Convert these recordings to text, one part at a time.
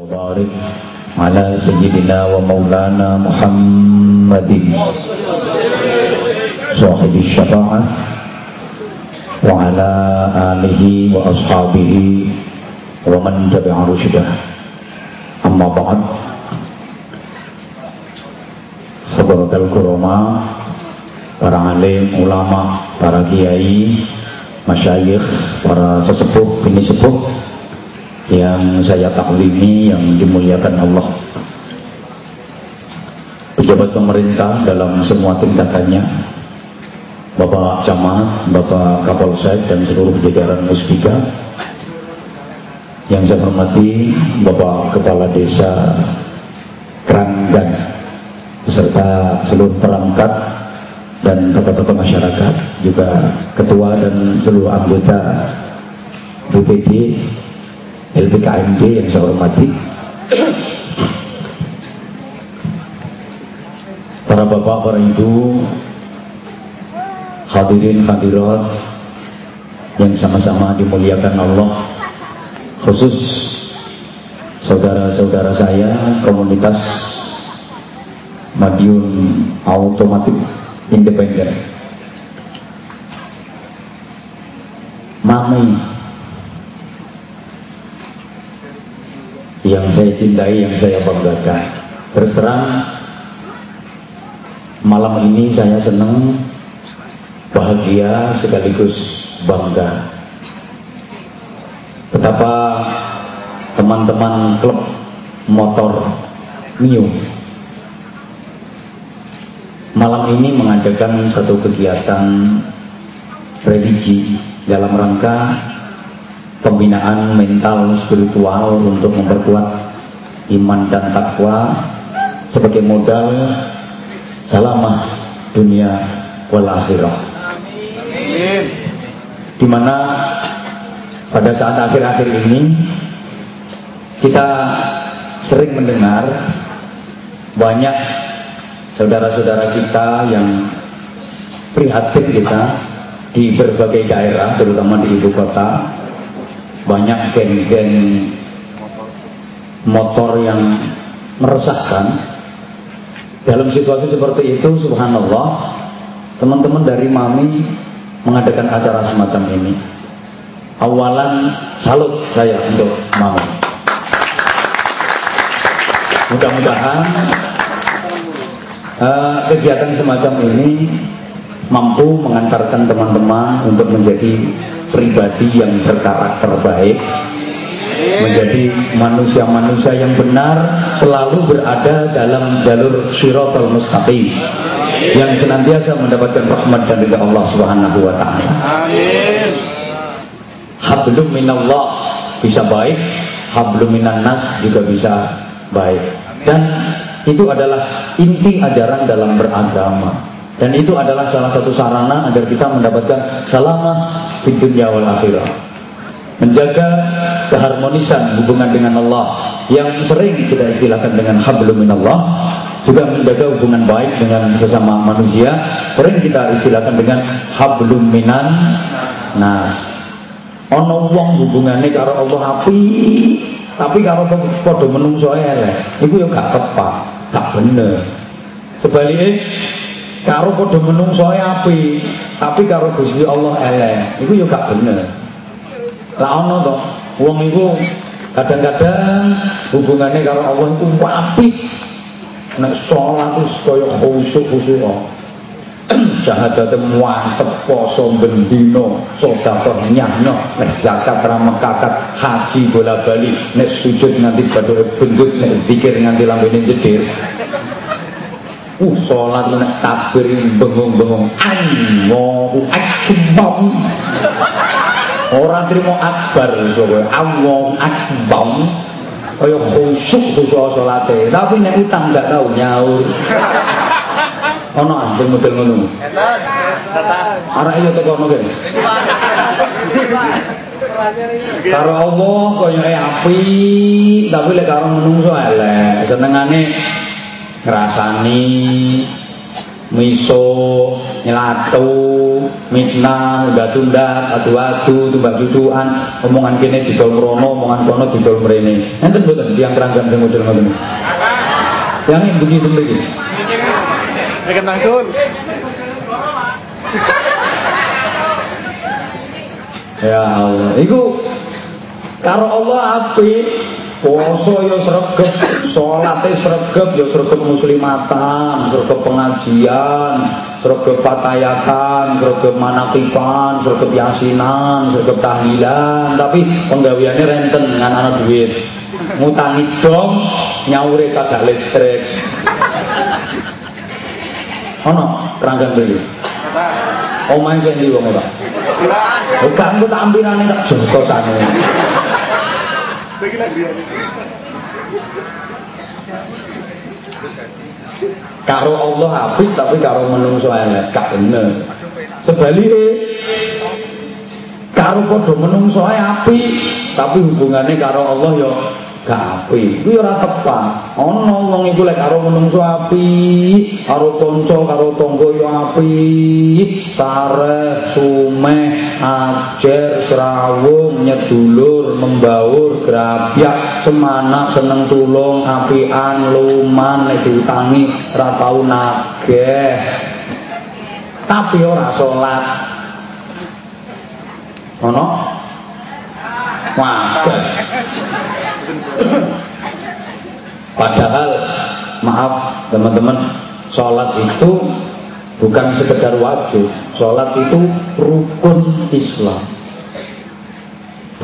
وبارك على سيدنا ومولانا محمد صاحب الشفاعة وعلى آله وأصحابه ومن تبع رشده أما بعد حضرة الكرماء para alim, ulama, para kiai, masyayikh, para sesepuh, bini sepuh yang saya taklimi yang dimuliakan Allah. Pejabat pemerintah dalam semua tindakannya Bapak Camat, Bapak Kapolsek dan seluruh jajaran Musbika yang saya hormati Bapak Kepala Desa Keranggan beserta seluruh perangkat dan tokoh-tokoh masyarakat juga ketua dan seluruh anggota BPD LPKMD yang saya hormati. Para bapak, para ibu hadirin hadirat yang sama-sama dimuliakan Allah khusus saudara-saudara saya komunitas Madiun Automatik Independen. Mami yang saya cintai, yang saya banggakan. Terserang malam ini saya senang, bahagia sekaligus bangga. Betapa teman-teman klub motor Mio malam ini mengadakan satu kegiatan religi dalam rangka pembinaan mental spiritual untuk memperkuat iman dan takwa sebagai modal salamah dunia wal akhirah. Di mana pada saat akhir-akhir ini kita sering mendengar banyak saudara-saudara kita yang prihatin kita di berbagai daerah terutama di ibu kota banyak geng-geng motor yang meresahkan. Dalam situasi seperti itu subhanallah teman-teman dari Mami mengadakan acara semacam ini. Awalan salut saya untuk Mami. Mudah-mudahan uh, kegiatan semacam ini mampu mengantarkan teman-teman untuk menjadi pribadi yang berkarakter baik menjadi manusia-manusia yang benar selalu berada dalam jalur syiratul mustaqim yang senantiasa mendapatkan rahmat dan ridha Allah Subhanahu wa taala. Amin. Hablum minallah bisa baik, hablum minan nas juga bisa baik. Dan itu adalah inti ajaran dalam beragama. Dan itu adalah salah satu sarana agar kita mendapatkan salamah di dunia wal akhirah. Menjaga keharmonisan hubungan dengan Allah yang sering kita istilahkan dengan hablum minallah juga menjaga hubungan baik dengan sesama manusia sering kita istilahkan dengan hablum minan nas. Ono wong hubungannya karo Allah api tapi karo padha menungso elek iku ya gak tepat gak bener. Sebaliknya karo padha menungso api tapi karo Gusti Allah elek. Iku ya gak bener. Lah ono to wong iku kadang-kadang hubungannya karo Allah iku apik. Nek salat wis kaya khusyuk khusyuk syahadat mantep poso bendino sedekah nyahno nek zakat ra mekakat haji bola bali nek sujud nganti badhe benjut nek zikir nganti jedir Uh, sholat nek takbir bengong-bengong Allahu akbar. Ora trimo akbar pokoke Allahu akbar. Kaya khusyuk khusyuk salate, tapi nek utang gak tau nyaur. Ono anjing model ngono. Arek yo teko ngono. Karo Allah koyoke api, tapi lek karo menungso elek. Senengane ngrasani miso nyelatu mitnah udah tunda adu-adu tumbak cucuan omongan kene didol mrono omongan kono didol mrene. Enten mboten tiang keranggan sing model ngoten? Yang begitu begitu Bikin langsung. ya Allah. Iku karo Allah api Poso ya sregep, salate sregep ya sregep muslimatan, sregep pengajian, sregep fatayatan, sregep manakipan, sregep yasinan, sregep tahlilan, tapi penggaweane renten dengan anak duit. Ngutangi dom nyaure kagak listrik. Ono keranggan beli. Omahe sing ndi wong ora? Ora, engko tak Karo Allah apik tapi karo menungso elek gak bener. Sebaliknya karo padha menungso apik tapi hubungannya karo Allah ya gak apik. Kuwi ora tepat. Ana wong iku lek karo menungso apik, karo kanca, karo tangga ya apik, sareh, sumeh, ajer, serawung, nyedulur, membaur, grabyak, semana, seneng tulung, apian, luman, nek diutangi ora tau nageh. Tapi ora salat. Ono? Waduh. Padahal maaf teman-teman, sholat itu bukan sekedar wajib. Sholat itu rukun Islam.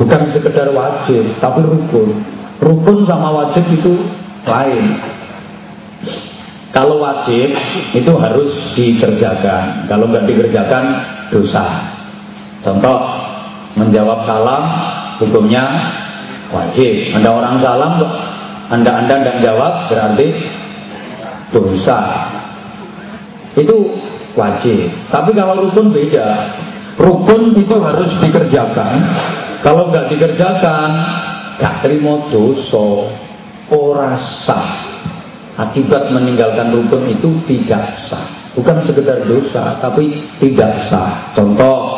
Bukan sekedar wajib, tapi rukun. Rukun sama wajib itu lain. Kalau wajib itu harus dikerjakan. Kalau nggak dikerjakan dosa. Contoh menjawab salam hukumnya wajib. Anda orang salam Anda Anda tidak jawab berarti dosa. Itu wajib. Tapi kalau rukun beda. Rukun itu harus dikerjakan. Kalau nggak dikerjakan, gak terima dosa, ora sah. Akibat meninggalkan rukun itu tidak sah. Bukan sekedar dosa, tapi tidak sah. Contoh,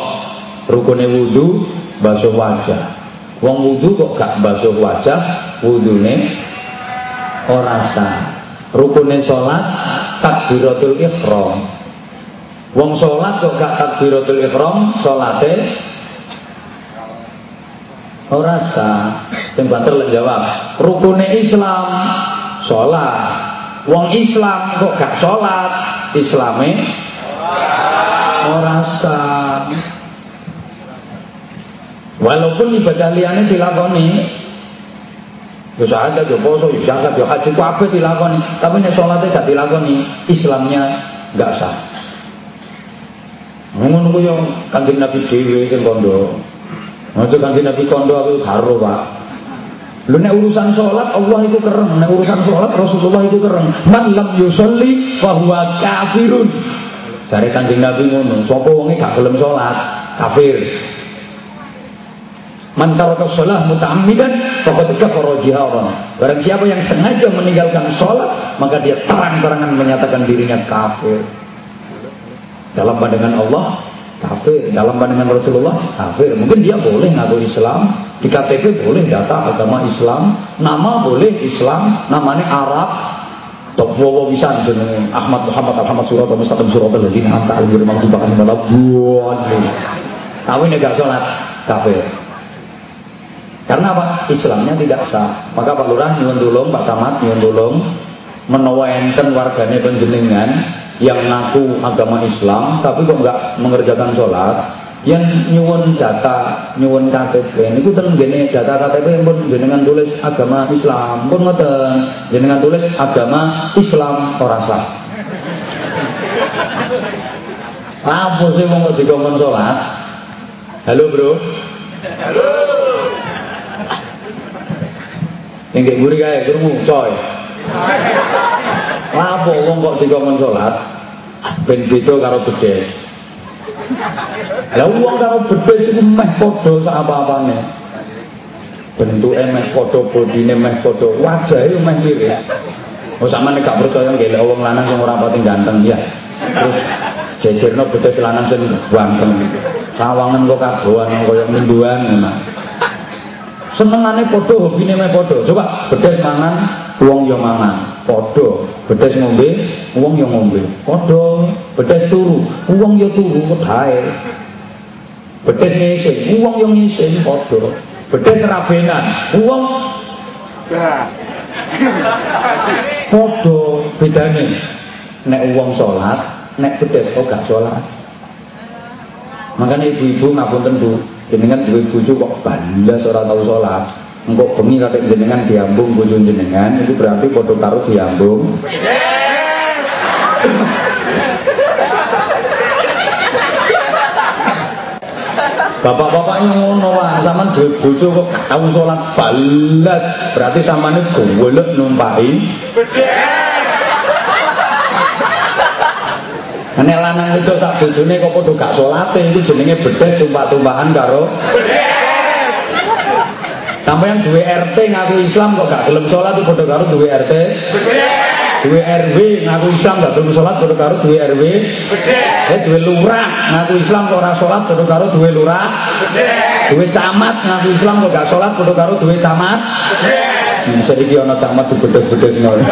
rukunnya wudhu, basuh wajah. Wong wudhu kok gak basuh wajah, wudhune ora sah. Rukune salat takbiratul ihram. Wong salat kok gak takbiratul ihram, salate ora sah. Sing banter lek jawab, rukune Islam salat. Wong Islam kok gak salat, Islame ora sah. Walaupun ibadah liyane dilakoni Ya ada ya poso, ya zakat, ya haji kabeh dilakoni, tapi nek salate gak dilakoni, Islamnya gak sah. Ngono ku yo Kanjeng Nabi dhewe sing kondo. Aja Kanjeng Nabi kondo aku karo, Pak. Lu nek urusan sholat Allah itu kereng, nek urusan sholat Rasulullah itu kereng. Man lam yusolli fahuwa kafirun. Jare Kanjeng Nabi ngono, sapa wonge gak gelem sholat, kafir. Man taraka shalah muta'ammidan faqad kafara jiharan. Barang siapa yang sengaja meninggalkan sholat, maka dia terang-terangan menyatakan dirinya kafir. Dalam pandangan Allah, kafir. Dalam pandangan Rasulullah, kafir. Mungkin dia boleh ngaku Islam, di KTP boleh data agama Islam, nama boleh Islam, namanya Arab, Tok wowo bisa jenenge Ahmad Muhammad Muhammad surat atau mustaqim surat 'alaihim ghairil maghdubi 'alaihim waladdallin. Tapi gak salat kafir. Karena apa? Islamnya tidak sah. Maka Pak Lurah nyuwun tulung, Pak Camat nyuwun tulung menawa enten wargane panjenengan yang ngaku agama Islam tapi kok enggak mengerjakan sholat yang nyuwun data nyuwun KTP niku ten gene data KTP pun jenengan tulis agama Islam. Pun ngoten jenengan tulis agama Islam ora sah. Apa sih mau dikongkon sholat? Halo bro. Halo sing gek mburi kae krungu coy Lapo wong kok dikongkon salat ben beda karo bedes. Lah wong karo bedes iku meh padha sak apa-apane. Bentuke meh padha, bodine meh padha, wajahe meh mirip. Oh sampeyan gak percaya ngelek wong lanang sing ora pati ganteng ya. terus jejerno bedes lanang sing ganteng sawangan kok kagoan kaya minduan ngono senengane padha hobine me padha. Coba bedes mangan wong yo mangan. Padha. Bedes ngombe wong yo ngombe. Padha. Bedes turu wong yo turu kedae bedes ngising wong yo ngising padha. Bedes rabenan wong padha bedane. Nek wong salat nek bedes kok gak salat. Makanya ibu-ibu ngapunten Bu jenengan duwe bojo kok balas ora tau salat engko bengi katik jenengan diambung bojo jenengan itu berarti padha karo diambung. Bapak-bapaknya ngono lah, sama duwe bojo kok tau salat balas, berarti samane golek numpaki. Nek lanang itu sak bojone kok padha gak salate iku jenenge bedes tumpah-tumpahan karo Sampai yang duwe RT ngaku Islam kok gak gelem salat itu padha karo duwe RT. Duwe RW ngaku Islam gak gelem salat padha karo duwe RW. Eh duwe lurah ngaku Islam kok ora salat padha karo duwe lurah. Duwe camat ngaku Islam kok gak salat padha karo duwe camat. Iki ana camat dibedes-bedes ngono.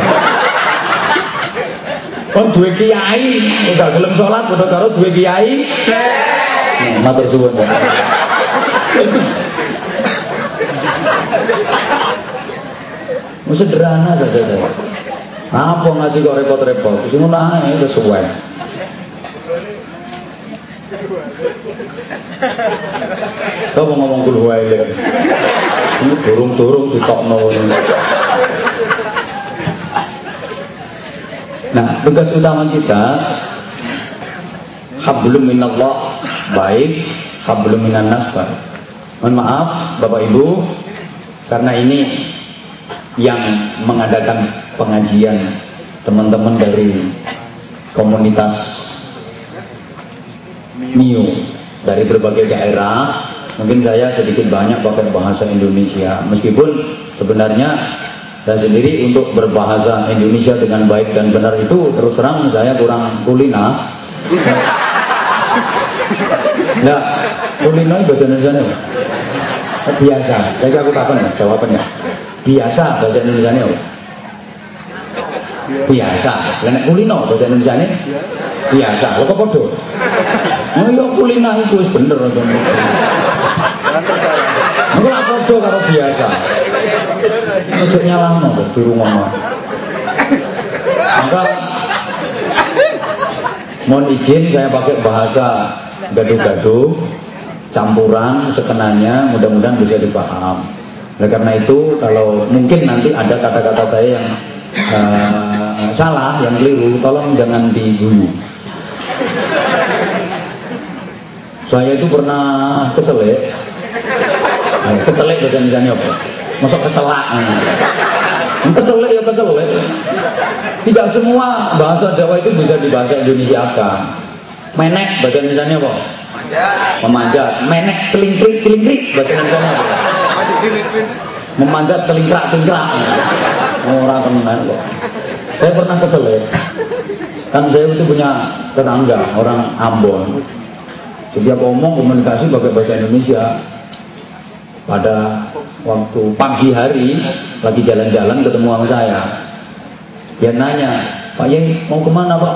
Kon duwe kiai, enggak gelem salat padha karo duwe kiai. Matur suwun. sederhana saja saya. Apa ngaji kok repot-repot? Wis ngono ae sesuai. Kau mau ngomong kul wae Ini durung-durung ditokno. Nah, tugas utama kita hablum minallah baik, hablum minan nas baik. Mohon maaf Bapak Ibu karena ini yang mengadakan pengajian teman-teman dari komunitas NIO dari berbagai daerah mungkin saya sedikit banyak pakai bahasa Indonesia meskipun sebenarnya saya sendiri untuk berbahasa Indonesia dengan baik dan benar itu terus terang saya kurang kulina. Nah, kulina bahasa Indonesia apa? Biasa. Jadi aku ya jawabannya. Biasa bahasa Indonesia apa? Biasa. Lah kulino bahasa Indonesia ini biasa. Kok podo? Oh iya kulina itu bener. Engko lak podo karo biasa. Ojo nyalahno kok rumah. Maka mohon izin saya pakai bahasa gaduh-gaduh campuran sekenanya mudah-mudahan bisa dipaham. Oleh karena itu kalau mungkin nanti ada kata-kata saya yang uh, salah, yang keliru, tolong jangan diguyu. Saya itu pernah kecelek. Kecelek bahasa Indonesia apa? Masuk kecelak. Kecelek ya kecelek. Tidak semua bahasa Jawa itu bisa dibahasa Indonesia kan. Menek bahasa Indonesia apa? Memanjat. Menek selingkrik selingkrik bahasa Indonesia apa? Memanjat selingkrak selingkrak. Orang kenal kok. Saya pernah kecelek. Kan saya itu punya tetangga orang Ambon. Setiap ngomong komunikasi pakai bahasa Indonesia. Pada waktu pagi hari lagi jalan-jalan ketemu sama saya. Dia nanya, Pak Yai mau ke mana Pak?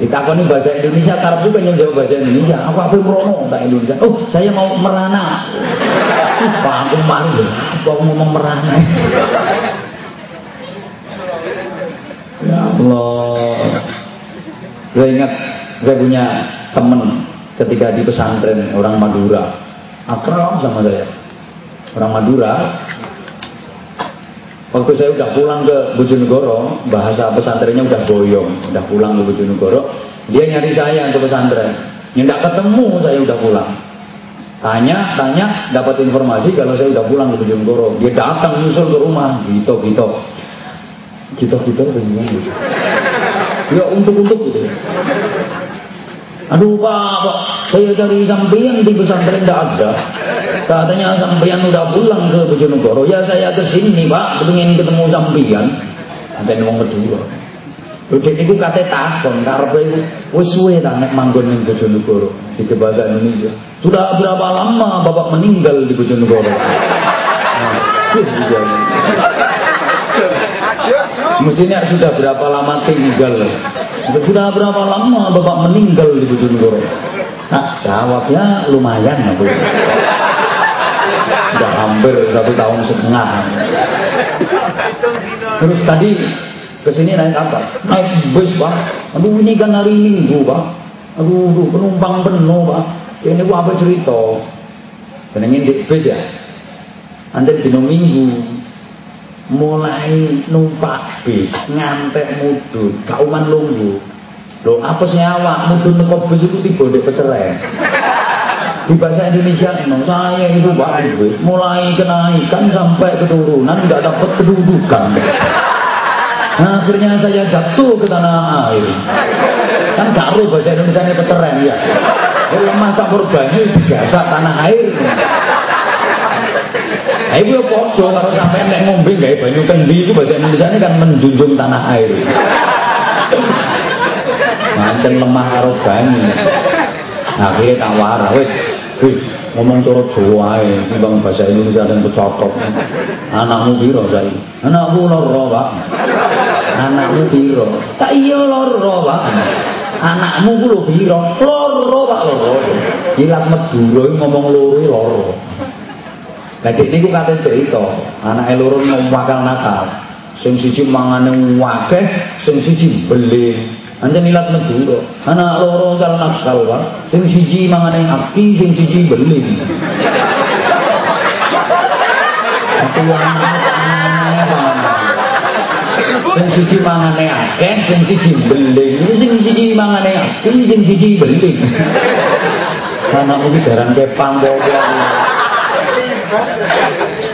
Ditakoni bahasa Indonesia, karena juga yang jawab bahasa Indonesia. Apa apa merono tak Indonesia? Oh, saya mau merana. Pak aku malu, apa aku ngomong merana? ya Allah. Saya ingat saya punya teman ketika di pesantren orang Madura, akrab sama saya. Orang Madura, Waktu saya udah pulang ke Bojonegoro, bahasa pesantrennya udah boyong, udah pulang ke Bojonegoro, dia nyari saya ke pesantren. Ya ketemu saya udah pulang. Tanya, tanya, dapat informasi kalau saya udah pulang ke Bojonegoro. Dia datang nyusul ke rumah, gitu, gitu. Gitu, gitu, gitu. Ya untuk-untuk gitu. Aduh pak, pak, saya cari sampean di pesantren tidak ada. Katanya sampean udah pulang ke Bojonegoro. Ya saya ke sini pak, ingin ketemu sampean. Nanti ngomong kedua. Udah itu kate takon karepe iku wis suwe ta nek manggon ning Bojonegoro di bahasa Indonesia. Sudah berapa lama Bapak meninggal di Bojonegoro? Nah, Mestinya sudah berapa lama tinggal? Sudah berapa lama Bapak meninggal di Bojonegoro? Nah, jawabnya lumayan aku. Udah hampir satu tahun setengah. Terus tadi ke sini naik apa? Naik bus pak. Aduh ini kan hari minggu pak. Aduh, aduh penumpang penuh pak. Ini gua apa cerita? Pengen di bus ya. Anjir dino minggu mulai numpak bis ngantek mudun kauman lunggu. Apa sih awak? Mudun neko bis itu tiba di peceren di bahasa Indonesia no, saya itu pak bis mulai kenaikan sampai keturunan nggak dapat kedudukan. Nah, akhirnya saya jatuh ke tanah air. Kan karo bahasa Indonesia ini peceren ya. Lemah campur banyu biasa tanah air Itu ya podo kalau sampai nek ngombe gawe banyu kendi itu bahasa Indonesia ini kan menjunjung tanah air. Mancen lemah karo banyu. Akhirnya tak warah wis. Ngomong corot Jawa ae, timbang bahasa Indonesia dan kecotok. Anakmu piro saiki? Anakku loro, Pak. Anakmu piro? Tak iya loro, Pak. Anakmu ku lho piro? Loro, Pak, loro. Ilat Madura ngomong loro loro. Lah dek niku kate cerita, anake loro wakal Natal. Sing siji mangane wakeh, sing siji beli. Anjen ilat Madura. Anak loro kal nakal, Pak. Sing siji mangane aki, sing siji beli. Aku Sing siji mangane akeh, sing siji beli. Sing siji mangane aki, sing siji beli. Anakmu ki jaran kepang kok.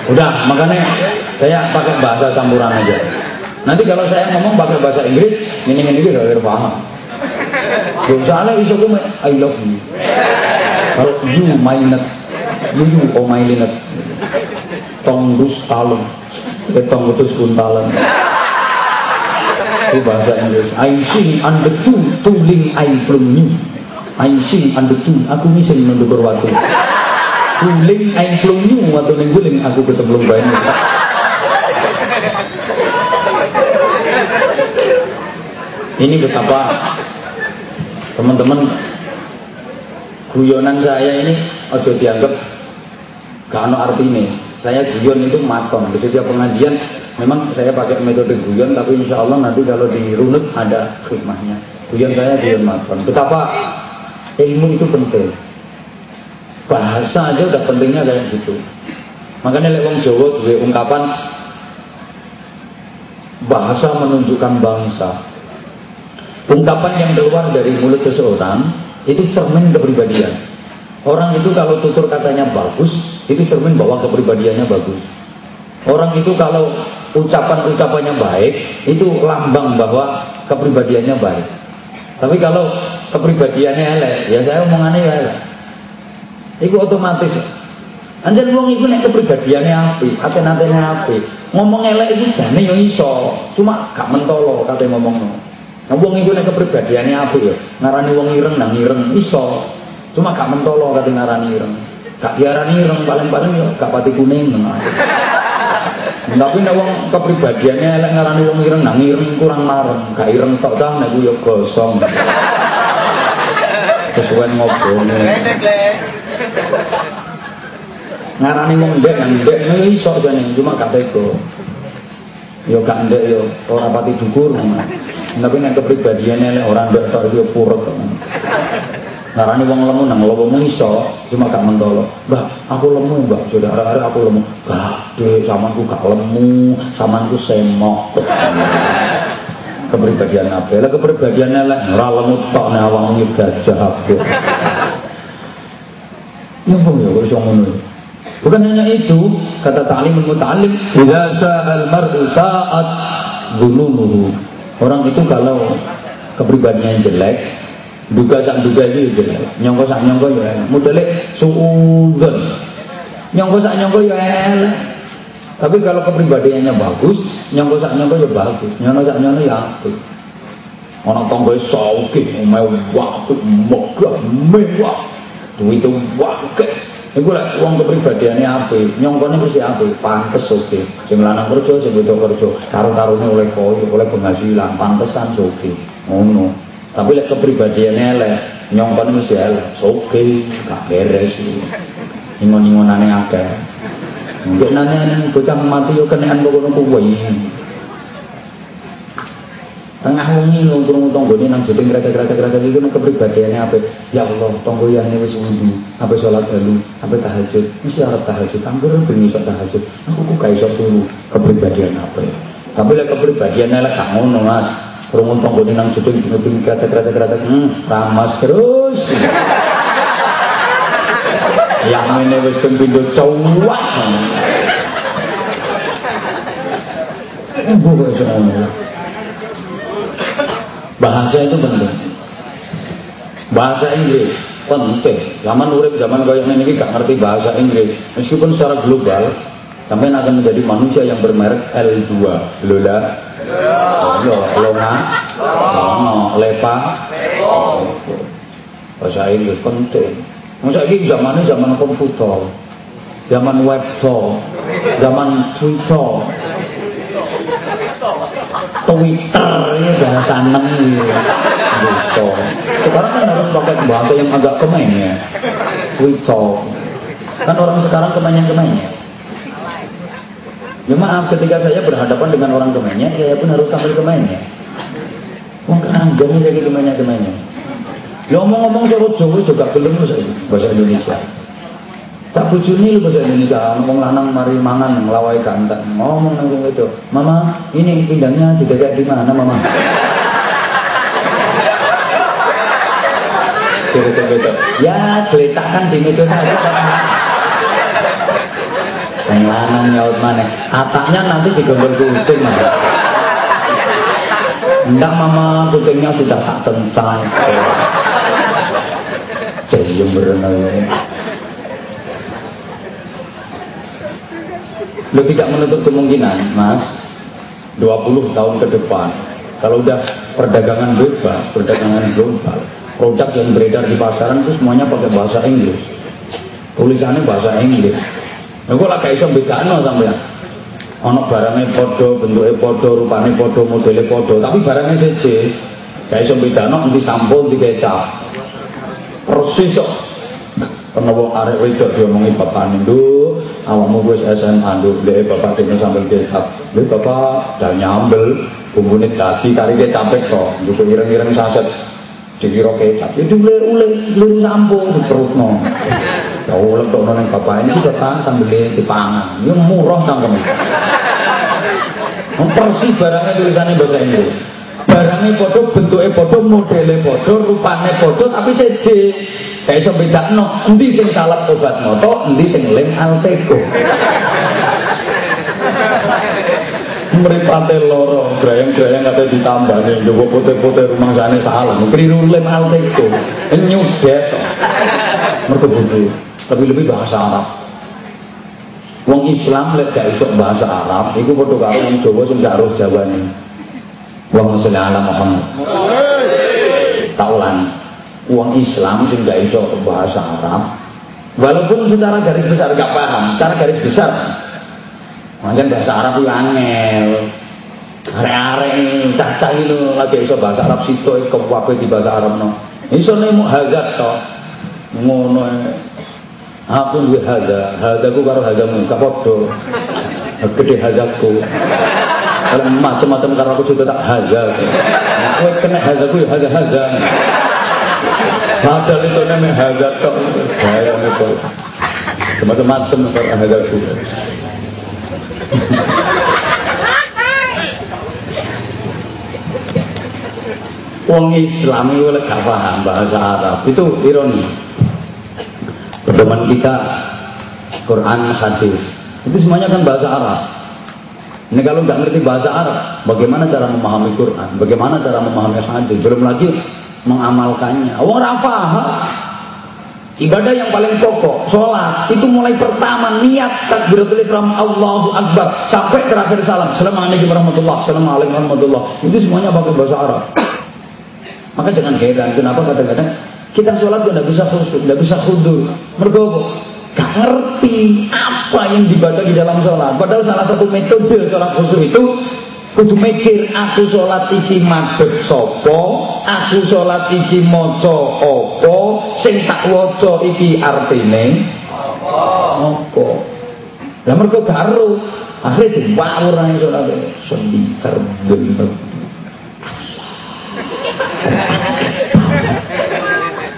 Udah, makanya saya pakai bahasa campuran aja. Nanti kalau saya ngomong pakai bahasa Inggris, ini ini juga gak paham. Belum soalnya isu gue, I love you. Kalau you my net, you you oh my linet. Tong talem, eh tong dus kuntalan. Itu bahasa Inggris. I sing under two, tuling I from you. I sing under two, aku sing mendukur waktu. Guling aing atau ning guling aku ketemplung banyu. Ini betapa teman-teman guyonan saya ini ojo dianggap gak ada artinya. Saya guyon itu maton. Di setiap pengajian memang saya pakai metode guyon tapi insya Allah nanti kalau dirunut ada hikmahnya. Guyon saya guyon maton. Betapa ilmu itu penting bahasa aja udah pentingnya kayak gitu. Makanya lek wong Jawa duwe ungkapan bahasa menunjukkan bangsa. Ungkapan yang keluar dari mulut seseorang itu cermin kepribadian. Orang itu kalau tutur katanya bagus itu cermin bahwa kepribadiannya bagus. Orang itu kalau ucapan-ucapannya baik itu lambang bahwa kepribadiannya baik. Tapi kalau kepribadiannya elek ya saya omongannya ya elek Iku otomatis. Anjen wong iku nek kepribadiane apik, aten-atene apik. Ngomong elek iku jane yo iso, cuma gak mentolo kate ngomongno. Nah wong iku nek kepribadiane apik ya, ngarani wong ireng nang ireng iso. Cuma gak mentolo kate ngarani ireng. Gak diarani ireng paling-paling yo gak pati kuning. Tapi nek wong kepribadiannya elek ngarani wong ireng nang ireng kurang marem, gak ireng tok cah nek yo gosong. Kesuwen ngobrol. Ngarani wong ndek nang ndek iso jane cuma gak tega. Yo gak ndek yo ora pati dukur. Tapi nek kepribadiane nek ora ndek tok yo purut. Ngarani wong lemu nang lobomu iso cuma gak mentolo. Mbah, aku lemu, Mbah. Sudah arek-arek aku lemu. Gak, dek, samanku gak lemu, samanku semok. kepribadian apa? Lah kepribadian elek ora lemu tok nek awakmu gajah aku. Nyambung ya kalau ngono. Bukan hanya itu, kata ta'lim muta'allim, idza sa'al mar'u sa'at dhulunuhu. Orang itu kalau kepribadiannya jelek, duga sak duga itu jelek. Nyongko sak nyongko ya elek. Modele suudzon. Nyongko sak nyongko ya. Tapi kalau kepribadiannya bagus, nyongko sak nyongko ya bagus. Nyono sak nyono ya apik. Ana tangga sauke mewah, megah, mewah. Duit itu wakil. Iku lek wong kepribadiane apik, nyongkone mesti apik, pantes oke. Sing lanang kerja, sing wedok kerja, karo-karone oleh koyo, oleh penghasilan, pantesan oke. Ngono. Tapi lek kepribadiane elek, nyongkone mesti elek, oke, gak beres. Ingon-ingonane akeh. Mungkin nanya bocah mati yo kenaan kono kuwi. Tengah wengi lho krungu tanggane nang jeding raja-raja-raja iki nang kepribadiane apa? Ya Allah, tangga yane wis wudu, apa salat dalu, apa tahajud, mesti arep tahajud. Anggur ben iso tahajud. Aku kok gak iso turu kepribadian apa ya? Tapi lek kepribadian elek gak ngono, Mas. Krungu tanggane nang jeding ding raja-raja-raja, hmm, ramas terus. Yang ini wis pindho cowok. Ibu kok iso ngono. Bahasa itu penting. Bahasa Inggris penting. Zaman urip zaman kaya ngene iki gak ngerti bahasa Inggris. Meskipun secara global sampai akan menjadi manusia yang bermerek L2. Lola. Yo, longa. Lono, lepa. Bahasa Inggris penting. Masa ini zamannya zaman komputer, zaman web zaman Twitter, Twitter ini bahasa enam gitu. Sekarang kan harus pakai bahasa yang agak kemeng ya. Twitter. Kan orang sekarang kemenya-kemenya. Ya maaf, ketika saya berhadapan dengan orang kemenya, saya pun harus tampil kemenya. Wong keranggan jadi kemenya-kemenya. Ya ngomong-ngomong Jawa juga belum bahasa Indonesia. Tak bujuni lu bahasa Indonesia, ngomong lanang mari mangan ngelawai ganteng. Ngomong nang itu, "Mama, ini pindangnya didadak di mana, Mama?" Serius itu. Ya, geletakkan di meja saja, Sing lanang nyaut mana? Ataknya nanti digombol kucing, Mama. Enggak mama, kucingnya sudah tak centang. Jadi yang berenang. Lo tidak menutup kemungkinan, Mas, 20 tahun ke depan, kalau udah perdagangan bebas, perdagangan global, produk yang beredar di pasaran itu semuanya pakai bahasa Inggris. Tulisannya bahasa Inggris. Nah, kok lagi iso bedakno sampean. Ana barangnya podo, bentuknya podo, rupanya podo, modelnya podo, tapi barangnya seje. Gak iso bedakno endi sampul dikecap. Persis kok. Karena wong arek wedok diomongi bapakne, "Nduk, awakmu wis SMA, nduk, lek bapak dene sambel kecap." Lek bapak dan nyambel bumbune dadi kari kecape kok, njuk ireng-ireng saset dikira kecap. Itu ule-ule liru sampung dicerutno. Ya ulek tok nang bapak ini bapak sambel dipangan. Ya murah sangkem. Persis barangnya tulisannya bahasa Inggris. Barangnya podo, bentuknya podo, modelnya podo, rupanya podo, tapi seje. Kayak iso bedakno endi sing salep obat moto, endi sing lem Alteco. Mripate loro, grayang-grayang kate ditambani njowo putih-putih rumah sana salah. Kliru lem Alteco. Nyudet. Mergo tapi lebih bahasa Arab. Wong Islam lek gak iso bahasa Arab, iku padha karo wong Jawa sing gak roh Jawane. Wong sholli ala Muhammad. Taulan uang Islam sing gak iso bahasa Arab walaupun secara garis besar gak paham secara garis besar. Macam bahasa Arab itu angel are-are cacah itu lagi iso bahasa Arab situ kewabe di bahasa Arab no. Iso nemu hadat to ngono. Aku duwe hada hadaku karo hadamu gak podo gede hadaku macam-macam karo aku sudah tak hada kowe kena hadaku ya hada-hada Padahal itu namanya hazard kok Gaya itu. Semacam-macam hazard itu. Wong Islam itu gak paham bahasa Arab. Itu ironi. Pedoman kita Quran, hadis. Itu semuanya kan bahasa Arab. Ini kalau nggak ngerti bahasa Arab, bagaimana cara memahami Quran? Bagaimana cara memahami hadis? Belum lagi mengamalkannya. Orang paham. Ibadah yang paling pokok, sholat itu mulai pertama niat takbiratul ihram Allahu Akbar sampai terakhir salam. Assalamualaikum warahmatullah, Assalamualaikum warahmatullah. Itu semuanya pakai bahasa Arab. Maka jangan heran kenapa kadang-kadang kita sholat tidak bisa khusyuk, tidak bisa khudur. Mereka gak ngerti apa yang dibaca di dalam sholat. Padahal salah satu metode sholat khusyuk itu kudu mikir aku sholat iki madhep sopo, aku sholat iki moco opo, sing tak waca iki artine apa. Lah mergo karo akhirnya diwaur nang sholat sedih terbentuk.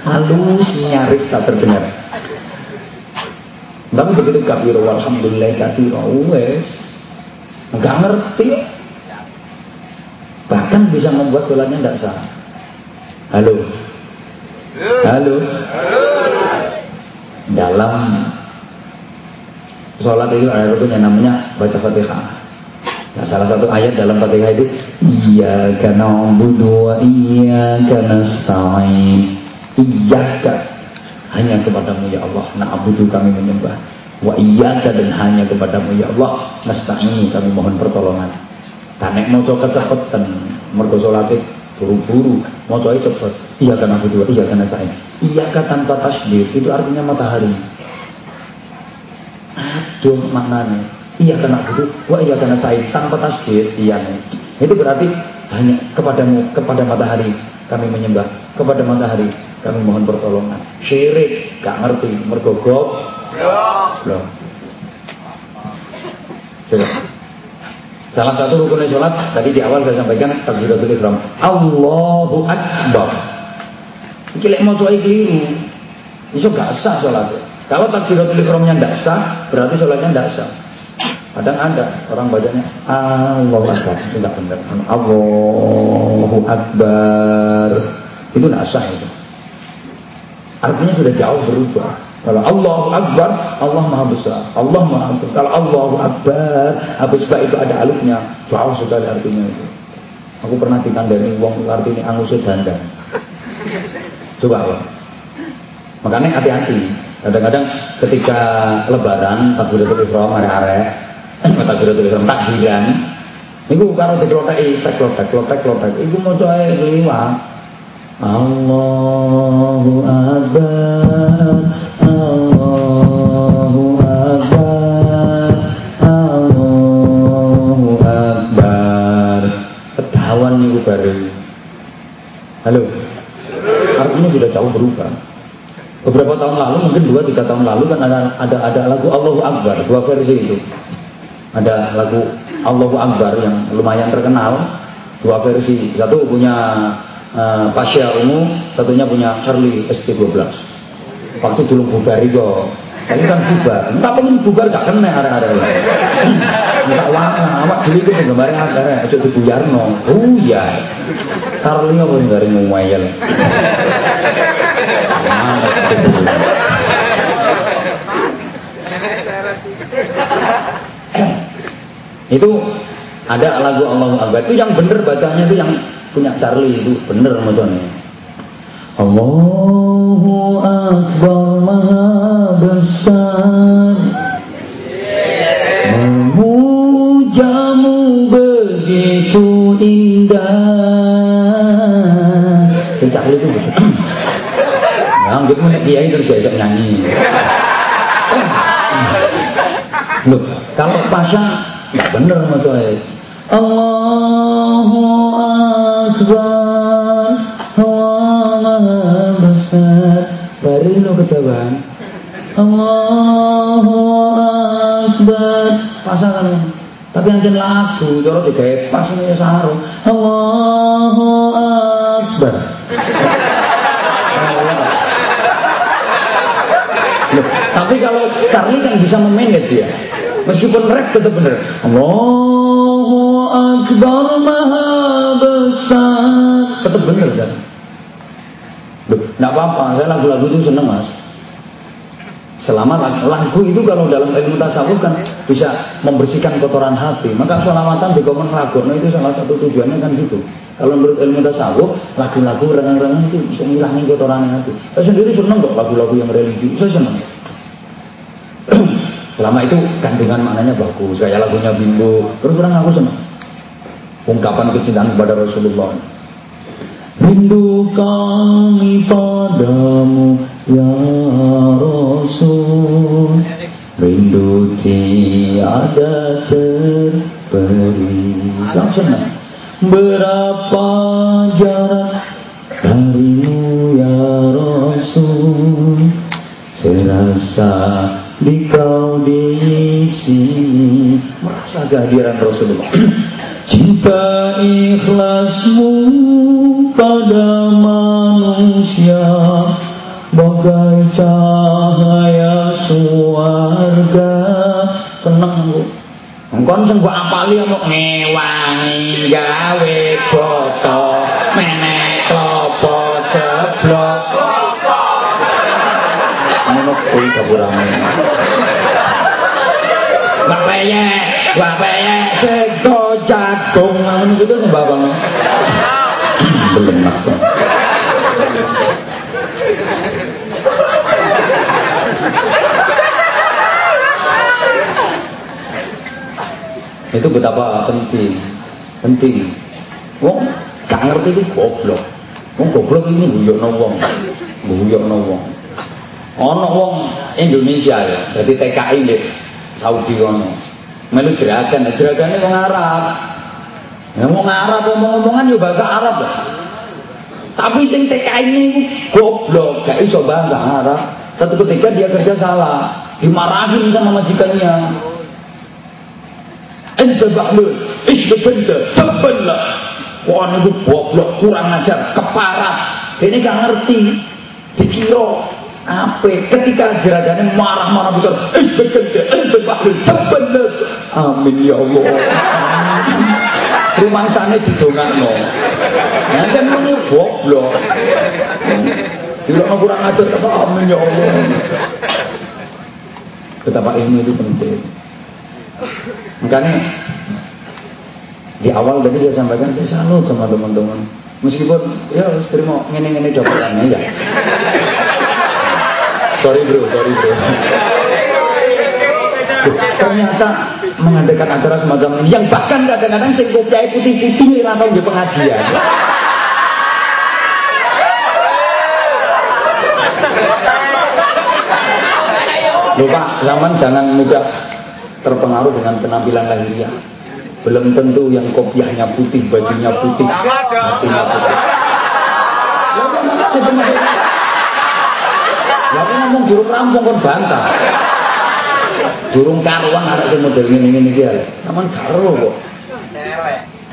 halus nyaris tak terdengar. Tapi begitu kafir alhamdulillah kafir wes. Nggak ngerti bahkan bisa membuat sholatnya tidak sah. Halo? Halo? Dalam sholat itu ada rukun yang namanya baca fatihah. Nah, salah satu ayat dalam Fatihah itu Iya karena wa iya karena nasta'in Iyaka hanya kepadamu ya Allah na'budu kami menyembah. Wa iyaka dan hanya kepadamu ya Allah nasta'in kami mohon pertolongan tanek mau coba kecepetan mergo buru-buru mau coba cepet. Iya karena dua iya karena saya. Iya tanpa tasbih itu artinya matahari. Aduh maknanya iya karena butuh wa iya karena saya tanpa tasbih iya itu berarti hanya kepadamu kepada matahari kami menyembah. Kepada matahari kami mohon pertolongan. Syirik gak ngerti mergogok belum coba salah satu rukun sholat tadi di awal saya sampaikan takbiratul ihram. Allahu akbar. Iki lek maca keliru. Iso gak sah sholatnya kalau takbiratul ihramnya ndak sah berarti sholatnya ndak sah. Kadang ada orang bacanya Allahu akbar. Itu enggak benar. Allahu akbar. Itu ndak sah itu. Artinya sudah jauh berubah. Kalau Allah Akbar, Allah Maha Besar. Allah Maha Besar. Kalau Allah Akbar, habis baik itu ada alifnya. Jauh sekali artinya itu. Aku pernah dikandani wong artinya angusnya janda. Coba Allah. Makanya hati-hati. Kadang-kadang ketika lebaran takbiratul ihram are-are takbiratul ihram takbiran niku karo diklotheki tek klotek klotek klotek iku maca liwat Allahu Akbar Halo Artinya sudah jauh berubah Beberapa tahun lalu, mungkin dua tiga tahun lalu kan ada ada ada lagu Allahu Akbar, dua versi itu. Ada lagu Allahu Akbar yang lumayan terkenal, dua versi. Satu punya uh, Pasha Ungu, satunya punya Charlie ST12. Waktu dulu bubar itu, tapi kan bubar. Entah pun bubar gak kena ada-ada. Bisa warna, awak dulu itu penggemar ada, aja dibuyarno. Oh iya. Charlie apa yang dari ngomel. itu ada lagu Allah Akbar itu yang bener bacanya itu yang punya Charlie itu bener macamnya Allahu Akbar Maha Besar. Memujamu begitu indah Charlie itu. Nah, dia punya kiai terus biasa nyanyi. Loh, kalau pasang nggak bener macamnya Allahu Akbar Allah Maha Besar. Bari lo ketahuan. Allahu Akbar. Pasangan Tapi yang lagu Kalau digawe pas ini sarung Allahu Akbar Loh, tapi kalau Charlie kan bisa memanage dia Meskipun rap tetap benar Allah Akbar Maha Besar. Tetap benar kan? Loh, enggak apa-apa, saya lagu-lagu itu seneng mas. Selama lagu itu kalau dalam ilmu tasawuf kan bisa membersihkan kotoran hati. Maka sholawatan di komen lagu, nah itu salah satu tujuannya kan gitu. Kalau menurut ilmu tasawuf, lagu-lagu renang-renang itu bisa ngilangin kotoran hati. Saya sendiri seneng kok lagu-lagu yang religi, saya seneng. Selama itu kandungan maknanya bagus, kayak lagunya Bimbo. Terus orang aku seneng ungkapan kecintaan kepada Rasulullah. Rindu kami padamu ya Rasul. Rindu tiada Langsung Berapa jarak darimu ya Rasul? Serasa di kau di sini merasa kehadiran Rasulullah. Cinta ikhlasmu pada manusia bagai cahaya suarga tenang bu Engkon sing mbok apali mau ngewangi gawe foto menek klopo jeblok ngono kuwi kaburane Mbak Peye, Mbak Peye, sego jagung ngono gitu sembah banget. Belum mas Itu betapa penting, penting. Wong gak ngerti itu goblok. Wong goblok ini guyokno wong, guyokno wong. Ana wong Indonesia ya, jadi TKI ya, Saudi kono. Melu jeragan, jeragane wong Arab. Ya wong Arab ngomong-ngomongan yo bahasa Arab lah. Tapi sing TKI ini goblok, gak iso bahasa Arab. Satu ketika dia kerja salah, dimarahin sama majikannya. Ente bahlul, isbebenda, tabbanlah. Wah itu goblok, kurang ajar, keparat. Ini gak ngerti. Dikira apa ketika jeragane marah-marah besar begende eh bahlul tabbanlah. Amin ya Allah. Rumangsane didongakno. Nanti muni goblok. Dilokno kurang ajar kata amin ya Allah. Betapa ilmu itu penting. Makanya di awal tadi saya sampaikan saya salut sama teman-teman. Meskipun ya harus terima ngene-ngene dapatannya ya. Sorry bro, sorry bro. Ternyata mengadakan acara semacam ini yang bahkan kadang-kadang sing kopiai putih-putih ora tau nggih pengajian. Lupa, zaman jangan mudah terpengaruh dengan penampilan lahiriah. Belum tentu yang kopiahnya putih, bajunya putih, hatinya putih. Ya ngomong jurung rampung kon bantah. Jurung karuan anak sing model ngene-ngene iki ya. Saman karo kok.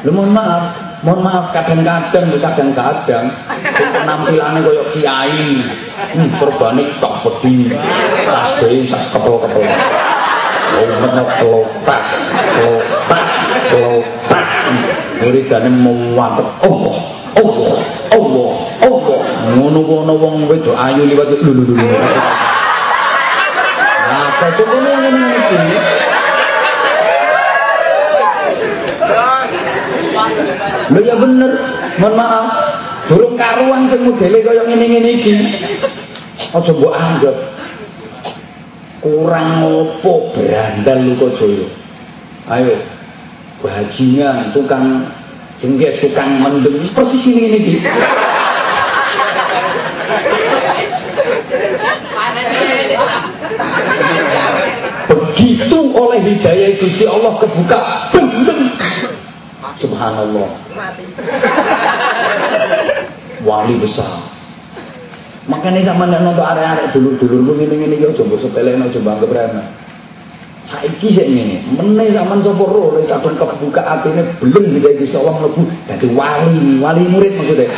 Lu mohon maaf, mohon maaf kadang-kadang kadang-kadang penampilannya koyo kiai. Hmm, serbane tok pedi. Tasbih sak kepel-kepel. Oh, menek kelopak, kelopak, kelopak. Muridane muwatet. Allah, Allah, Allah, Allah. Ngono kono wong wedok ayu liwat lho. Nah, kocokane ngene iki. Lho ya bener, mohon maaf. Durung karuan sing modele kaya ngene-ngene iki. Aja mbok anggap kurang ngopo berandal lu kok joyo. Ayo. Bajingan tukang jengges tukang mendem persis ini ini iki. Begitu oleh hidayah Gusti Allah kebuka bendem Subhanallah. Wali besar. Makanya sama nek nonton arek-arek dulur-dulurmu ngene-ngene iki aja mbok sepelekno aja mbok remeh. Saiki sik ngene, meneh sampean sapa ro wis kadung kebuka atine belum digawe Gusti Allah mlebu dadi wali, wali murid maksudnya.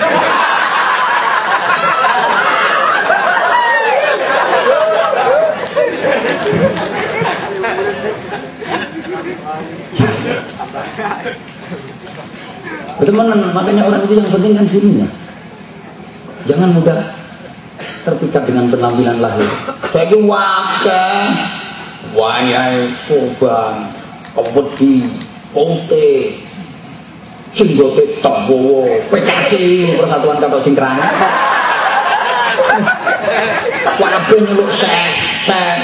Teman, makanya orang itu yang penting kan sininya. Jangan mudah terpikat dengan penampilan lahir. Saya itu wakil, wayai sorban, kepedi, ponte, singgote tebowo, PKC, Persatuan Katok Singkrang. Kabeh nyeluk sek, sek.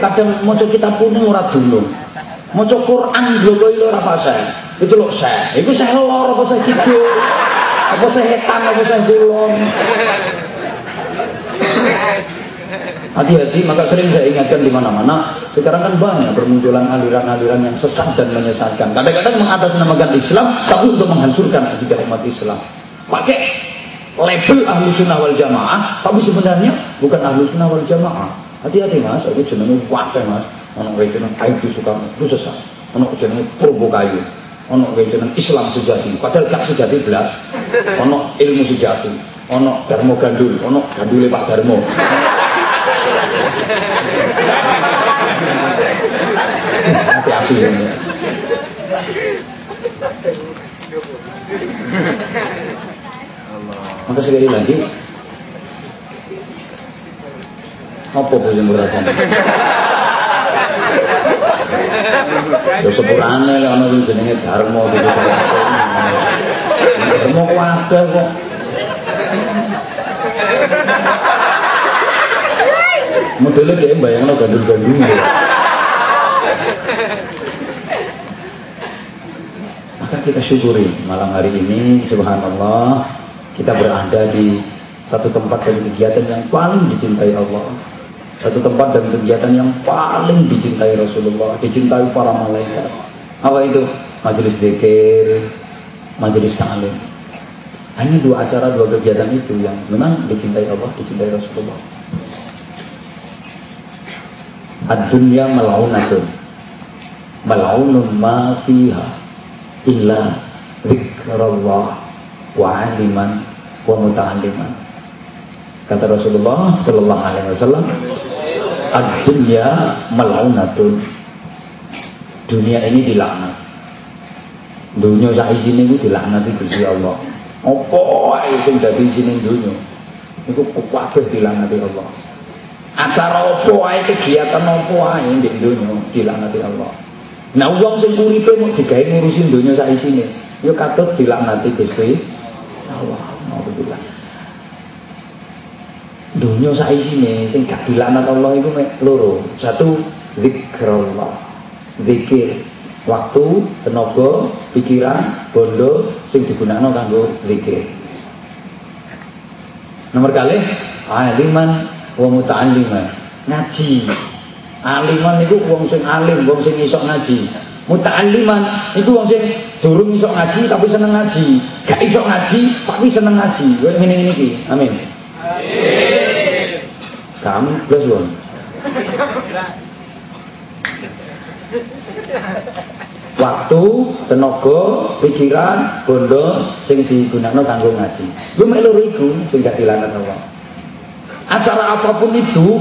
Kadang maca kitab kuning ora dulu. Maca Quran glogo ora fase. Itu lho sek. Iku sek lor apa sek kidul. Apa setan apa saya kulon. Hati-hati, maka sering saya ingatkan di mana-mana. Sekarang kan banyak bermunculan aliran-aliran yang sesat dan menyesatkan. Kadang-kadang mengatasnamakan Islam, tapi untuk menghancurkan akidah umat Islam. Pakai label ahlu sunnah wal jamaah, tapi sebenarnya bukan ahlu sunnah wal jamaah. Hati-hati mas, aku jenenge wakai mas. Kayak jeneng Ayu suka itu sesat. Ono jeneng Purbo Kayu. Ono jeneng Islam sejati. Padahal gak sejati belas. Ono ilmu sejati. Ono Darmo Gandul. Ono Gandule Pak Darmo. Hati-hati ini. Maka sekali lagi apa bu yang berasa? Ya sepurane lek ana sing jenenge Dharma gitu. Dharma ku ada kok. Modelnya kayak bayangin gandul-gandul. Maka kita syukuri malam hari ini subhanallah kita berada di satu tempat dan kegiatan yang paling dicintai Allah. Satu tempat dan kegiatan yang paling dicintai Rasulullah, dicintai para malaikat. Apa itu? Majelis zikir, majelis ta'lim. Hanya dua acara, dua kegiatan itu yang memang dicintai Allah, dicintai Rasulullah. Ad-dunya malaunatun. Malaunun ma fiha illa zikrullah wa aliman wa muta'alliman. Kata Rasulullah sallallahu alaihi wasallam, ad-dunya malaunatun. Dunia ini dilaknat. Dunia sak isine iku dilaknati Gusti Allah. Apa ae sing dadi isine dunya iku kabeh dilaknati Allah. Acara apa kegiatan apa ae ndek donya dilaknati Allah. Nah wong sing uripe mau digawe ngurusin donya sak isine, ya katut dilaknati Gusti Allah. Alhamdulillah. Donya sak isine sing gak dilaknat Allah iku mek loro. Satu zikrullah. Zikir. Waktu, tenaga, pikiran, bondo sing digunakno kanggo zikir. Nomor kali aliman wa muta'alliman. Ngaji. Aliman itu wong sing alim wong sing iso ngaji. Muta'alliman itu wong sing durung iso ngaji tapi seneng ngaji. Gak iso ngaji tapi seneng ngaji. Kowe ngene-ngene iki. Amin kamu plus wong waktu, tenaga, pikiran, bondo sing digunakno kanggo ngaji. Yo mek loro iku sing gak Allah. Acara apa pun itu,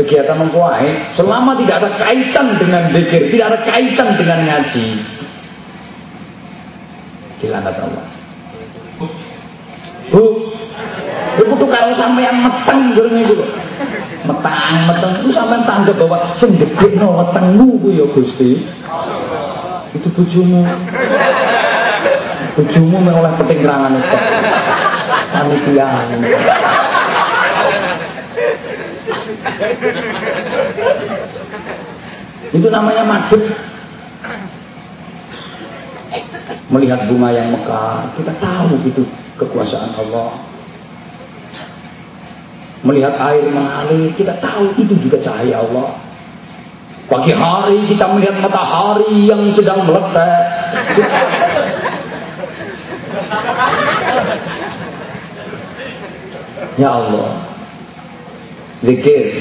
kegiatan mengkuai, selama tidak ada kaitan dengan zikir, tidak ada kaitan dengan ngaji, dilanat Allah. Bu, tuh kalau sampean meteng durung iku lho. Metang, meteng itu sampean tanggap bahwa sing gedhekno wetengmu ku ya Gusti. Itu bojomu. Bojomu mek oleh peting rangan itu. Panitia. Itu namanya madep. Melihat bunga yang mekar, kita tahu itu kekuasaan Allah. Melihat air mengalir, kita tahu itu juga cahaya Allah. Pagi hari kita melihat matahari yang sedang meletak. Ya Allah. Zikir.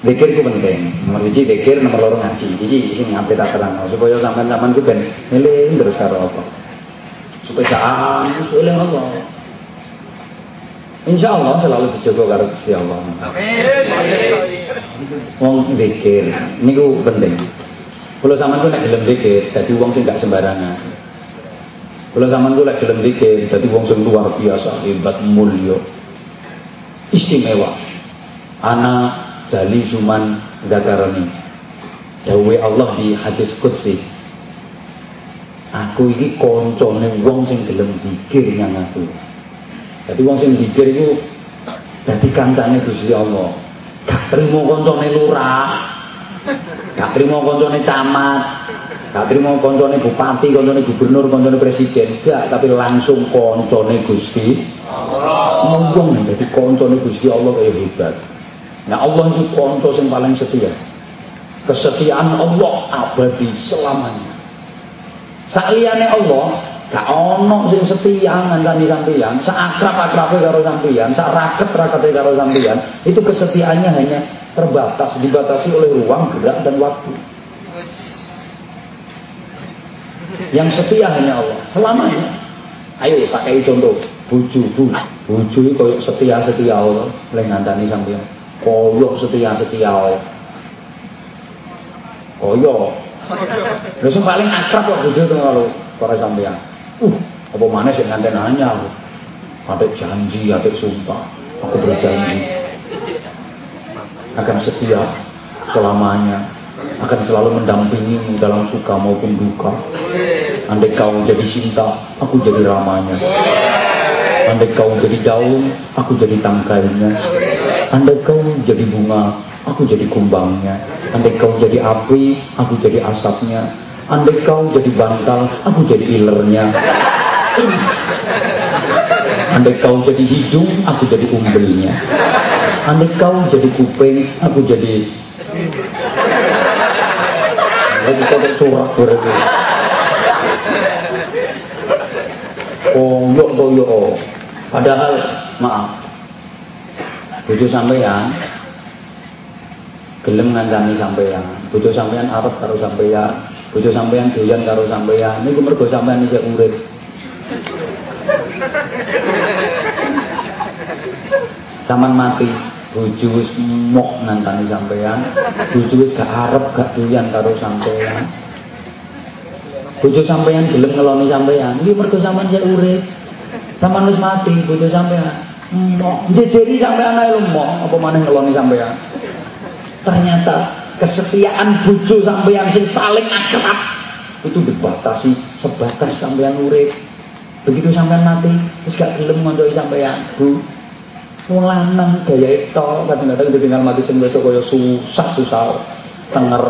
Zikir itu penting. Nomor siji zikir, nomor loro ngaji. Jadi sing ngapain tak terang supaya sampean-sampean ku ben eling terus karo apa. Angus eling Allah. Insya Allah selalu dijaga karo Gusti Allah. Wong zikir niku penting. Kalau sampean ku nek gelem zikir, dadi wong sing gak sembarangan. Kalau sampean ku nek gelem zikir, dadi wong sing luar biasa, hebat, mulya. Istimewa. Ana jali suman dakaroni. Dawe Allah di hadis qudsi. Aku iki koncone wong sing gelem zikir nang aku. Jadi wong sing zikir iku dadi kancane Gusti Allah. Gak trimo koncone lurah. Gak trimo koncone camat. Gak terima koncone bupati, koncone gubernur, koncone presiden, gak, tapi langsung koncone Gusti Allah. Nih, jadi koncone Gusti Allah kayak hebat. Nah Allah itu konco yang paling setia. Kesetiaan Allah abadi selamanya. Sakliane Allah, gak ono sing setia ngandani sampeyan, sakrab-akrabe karo sampeyan, raket-rakete karo sampeyan, itu kesetiaannya hanya terbatas, dibatasi oleh ruang, gerak dan waktu. Yang setia hanya Allah. Selamanya. Ayo pakai contoh. Buju bu. Itu koyok setia setia Allah oleh ngandani sampeyan. Koyok setia setia Allah. Koyok. Lha paling akrab kok buju itu kalau para sampeyan. Uh, apa mana sih nganten nanya aku. Ada janji, ada sumpah. Aku berjanji akan setia selamanya akan selalu mendampingimu dalam suka maupun duka. Andai kau jadi cinta, aku jadi ramanya. Andai kau jadi daun, aku jadi tangkainya. Andai kau jadi bunga, aku jadi kumbangnya. Andai kau jadi api, aku jadi asapnya. Andai kau jadi bantal, aku jadi ilernya. Andai kau jadi hidung, aku jadi umbelnya. Andai kau jadi kuping, aku jadi Lagi kau curah berarti. Koyok koyok. Padahal maaf. Bojo sampeyan gelem ngancani sampeyan. Bojo sampeyan arep karo sampeyan. Bojo sampeyan doyan karo sampeyan. Niku mergo sampeyan isih urip. Saman mati bojo wis mok nantani sampean bojo wis gak arep gak doyan karo sampean bojo sampean gelem ngeloni sampean iki mergo sampean ya urip. Sampean wis mati bojo sampean mok. Jejeri sampean ae mok. Apa maneh ngeloni sampean ternyata kesetiaan bojo sampean sing paling akrab itu dibatasi sebatas sampean urip begitu sampean mati wis gak gelem ngoncoki sampean Bu Wong lanang gaya itu kadang-kadang ditinggal mati sing wedok kaya susah-susah. Tenger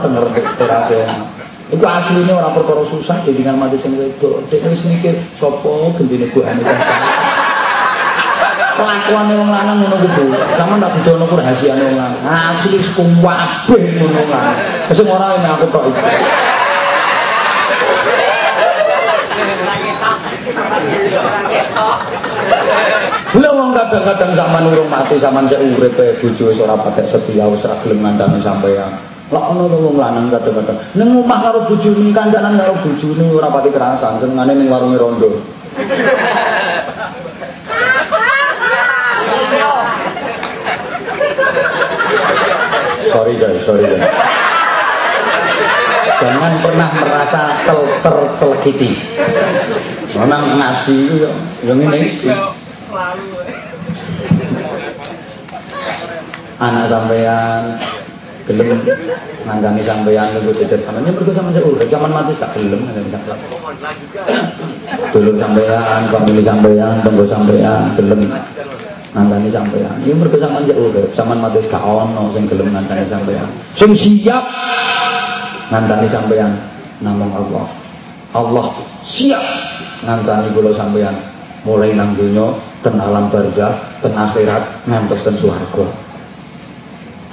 tenger terase. Iku asline ora perkara susah ditinggal mati sing wedok. Dek wis mikir sapa gendine buahane sampeyan. Kelakuane wong lanang ngono kuwi. Sampe tak bedono ku rahasiane wong lanang. Asli wis kuwabeh ngono lanang. Sing ora aku tok iki. Lha wong kadang-kadang zaman urung mati zaman sik urip e bojo wis ora patek setia wis ora gelem ngandani sampeyan. Lah ono to wong lanang kadang-kadang ning omah karo bojone kancanan karo bojone ora pati kerasan senengane ning warunge rondo. Sorry guys, sorry guys. Jangan pernah merasa ter tercelekiti. Ngaji itu yang ini. Anak sampean gelem ngandani sampean niku jejer sampean mergo sampean urip zaman mati sak gelem ngandani sampean. Dulur sampean, famili sampean, tenggo sampean gelem ngandani sampean. Yen mergo sampean sik urip, sampean mati gak ono sing gelem ngandani sampean. Sing siap ngandani sampean namung Allah. Allah siap ngancani kula sampean mulai nang donya ten alam barzah ten akhirat swarga.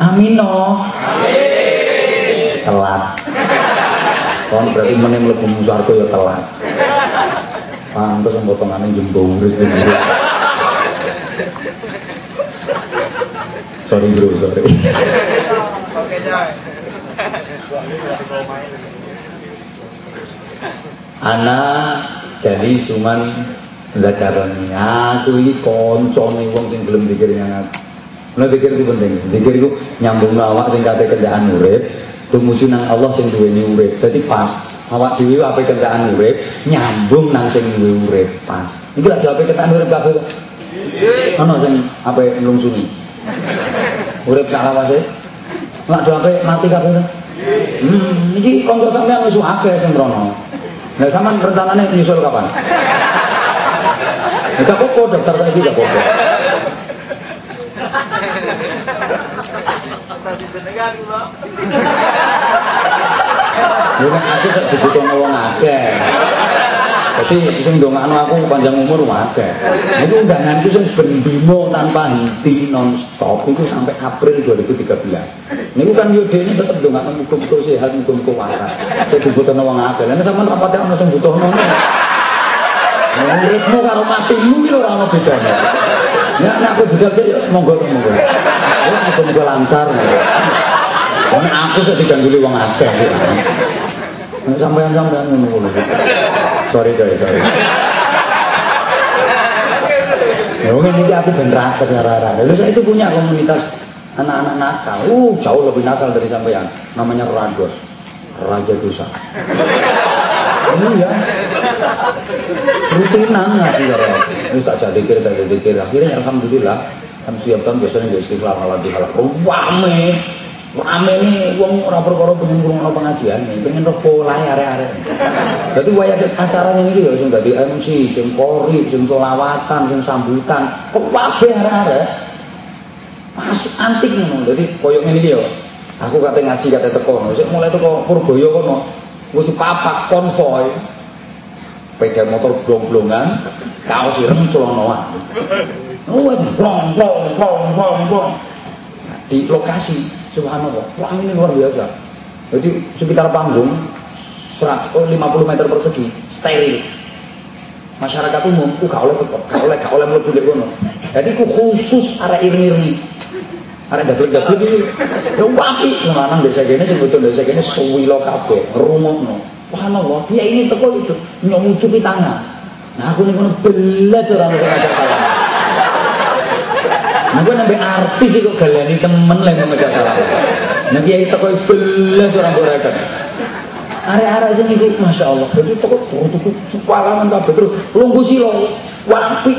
Amin no amin. Telat. Kon berarti meneh mlebu swarga ya telat. Pantes potongane jemburis gitu sorry bro sorry anak jadi cuman zakaroni aku ini koncone wong sing belum dikir nyangat Nah pikir itu penting. Pikir itu nyambung awak sing kate kendaan urip, tumuju nang Allah sing duweni urip. Dadi pas awak dhewe ape kendaan urip, nyambung nang sing duwe urip pas. Iki lak jawabe kendaan urip kabeh. Ono sing ape nglungsungi. Urip sak lawase. Lak jawabe mati kabeh kok. Hmm, iki kanca sampeyan wis akeh sing rono. Nah, sama rencananya nyusul kapan? Enggak apa-apa, daftar saya juga apa-apa. Lha nek aku sak dibutuhno wong akeh. Jadi sing ndongakno aku panjang umur akeh. Niku undanganku sing ben bimo tanpa henti non stop itu sampai April 2013. Niku kan yo dene tetep ndongakno muga-muga sehat, muga-muga waras. Saya dibutuhno wong akeh. Lah sampean rapate ana sing butuhno. Uripmu karo matimu iki ora ono bedane. Ya nek aku budal sik monggo monggo. Ya muga-muga lancar. Nek aku sik digangguli wong akeh. Nek sampean-sampean ngono kuwi. Sorry, sorry, sorry. Ya mungkin ini aku ben rara. Lalu saya itu punya komunitas anak-anak nakal. Uh, jauh lebih nakal dari sampean. Namanya Rados. Raja Dosa. Iya. Rutinan ngaji ya. Ini tak dikir, tak jadi dikir. Akhirnya alhamdulillah. Kan siap kan biasanya jadi istighfar malah di. Rame. Rame ini uang orang perkara pengen kurang pengajian nih, pengen roh layar are Jadi waya acaranya ini loh, sing dadi MC, sing kori, sing solawatan, sing sambutan, kok wabe are-are. Masih antik nih, jadi koyok ini yo. Aku kata ngaji kata teko, sik mulai teko Purboyo kono. Wis papak konvoy. Sepeda motor blong-blongan, kaos ireng. Oh, blong blong blong blong blong. Di lokasi Subhanallah, wah ini luar biasa. Jadi sekitar panggung 150 meter persegi, steril. Masyarakat umum, ku gak oleh gak oleh gak oleh mlebu kono. Jadi ku khusus arek iring-iring. Arek gablek-gablek iki ya wapi lanang desa kene sing betul desa kene suwilo kabeh, ngrungokno. Subhanallah, dia ini teko itu nyucupi tangan. Nah aku kono belas sing ngajak salam. Nah gue nambah artis kok galani temen lah yang ngajak salam. Nah kiai teko belas orang gorekan. Area-area sini itu, masya Allah, jadi toko tuku supalangan kabeh terus lunggu silo, wapi.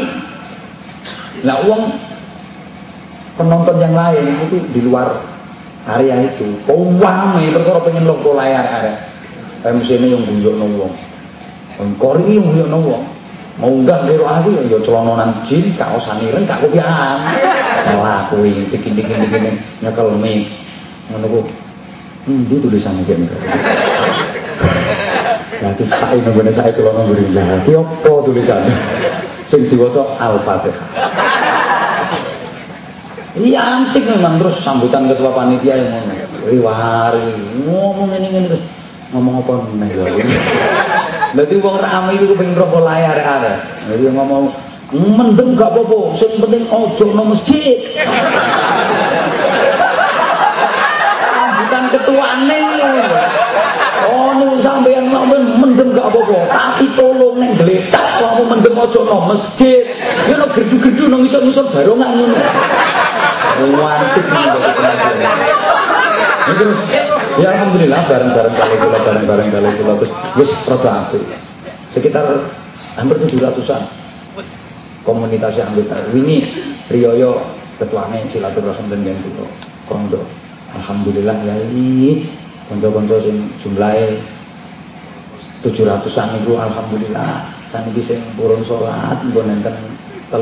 Nah uang penonton yang lain itu di luar area itu, nih perkara pengen logo layar area. MC ini yang guyok nongwong, kori yang guyok nongwong. Mau enggak kira aku ya ya celononan jin, kaosan ireng, gak kopian. Malah kuwi bikin-bikin-bikin nyekel mic. Ngono ku. Endi tulisannya kene? Nanti saya nungguin saya celana lah. Ki apa tulisannya? Sing diwaca Al-Fatihah. Iya antik memang terus sambutan ketua panitia yang ngomong. Riwari ngomong ini ini terus ngomong apa nih Dadi wong rame iku kepengin rokok layar ada. Jadi ngomong mendem gak apa-apa, sing penting ojo nang masjid. Bukan ketuane. Oh ning sampeyan ngomong mendem gak apa-apa, tapi tolong ning gletak kamu mendem ojo nang masjid. Ya no gerdu-gerdu nang isor-isor barongan ngono. Wantik. Terus Ya alhamdulillah bareng-bareng kali kula bareng-bareng kali kula terus wis rada apik. Sekitar hampir 700-an komunitas yang anggota. Ini Rioyo ketuane silaturahim dengan kula kondo. Alhamdulillah ya ini kondo-kondo sing jumlahe 700-an itu alhamdulillah saniki sing purun salat mbon enten 13.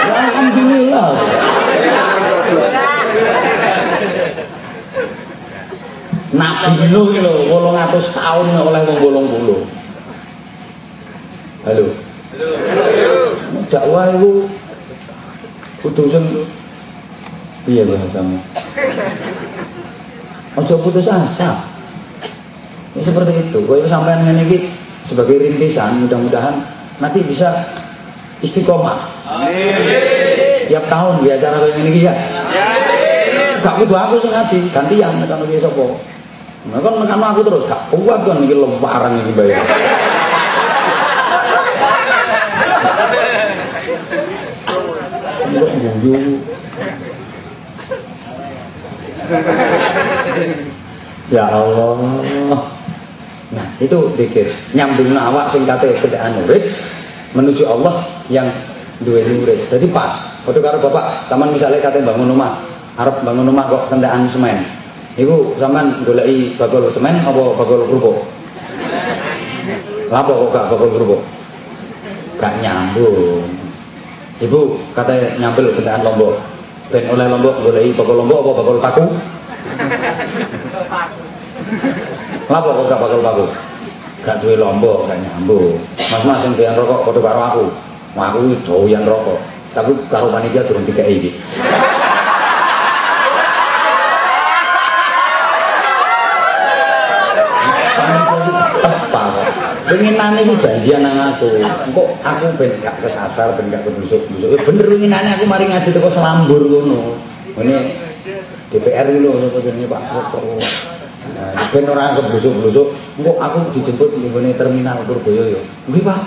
Ya alhamdulillah. Nabi Nuh lho 800 tahun oleh wong 80. Halo. Halo. Dakwah iku sing piye bahasamu? Ojo putus asa. Ini seperti itu. Kau sampai ngene iki sebagai rintisan, mudah-mudahan nanti bisa istiqomah. Amin. Tiap tahun di acara kayak gini ya. Gak butuh aku sih ngaji, gantian kan iki sapa. Nah kan mekan aku terus gak kuat kan iki lebaran iki bayar. Enggak guyu. Ya Allah. Nah, itu dikir nyambung awak sing kate kedaan menuju Allah yang duwe urip. Jadi pas. Padha karo bapak, taman misalnya kate bangun rumah, arep bangun rumah kok kendaraan semen. Iku sampean goleki bakul semen apa bakul kerupuk? Lapo kok gak bakul kerupuk? Gak nyambung. Ibu kata nyambel kendaraan lombok. Ben oleh lombok goleki bakul lombok apa bakul paku? Lapa kok gak bakul paku? Gak duwe lombok, gak nyambung. Mas-mas sing doyan rokok padha karo aku. Wah, aku doyan rokok. Tapi karo panitia durung dikeki iki. Winginane iku janjian nang aku. Engko aku ben gak kesasar, ben gak keblusuk-blusuk. Ya bener winginane aku mari ngaji teko selambur ngono. Ini DPR iki lho jenenge Pak Proto. Nah, ben ora keblusuk-blusuk, engko aku dijemput ning ngene terminal Purboyo ya. Nggih, Pak.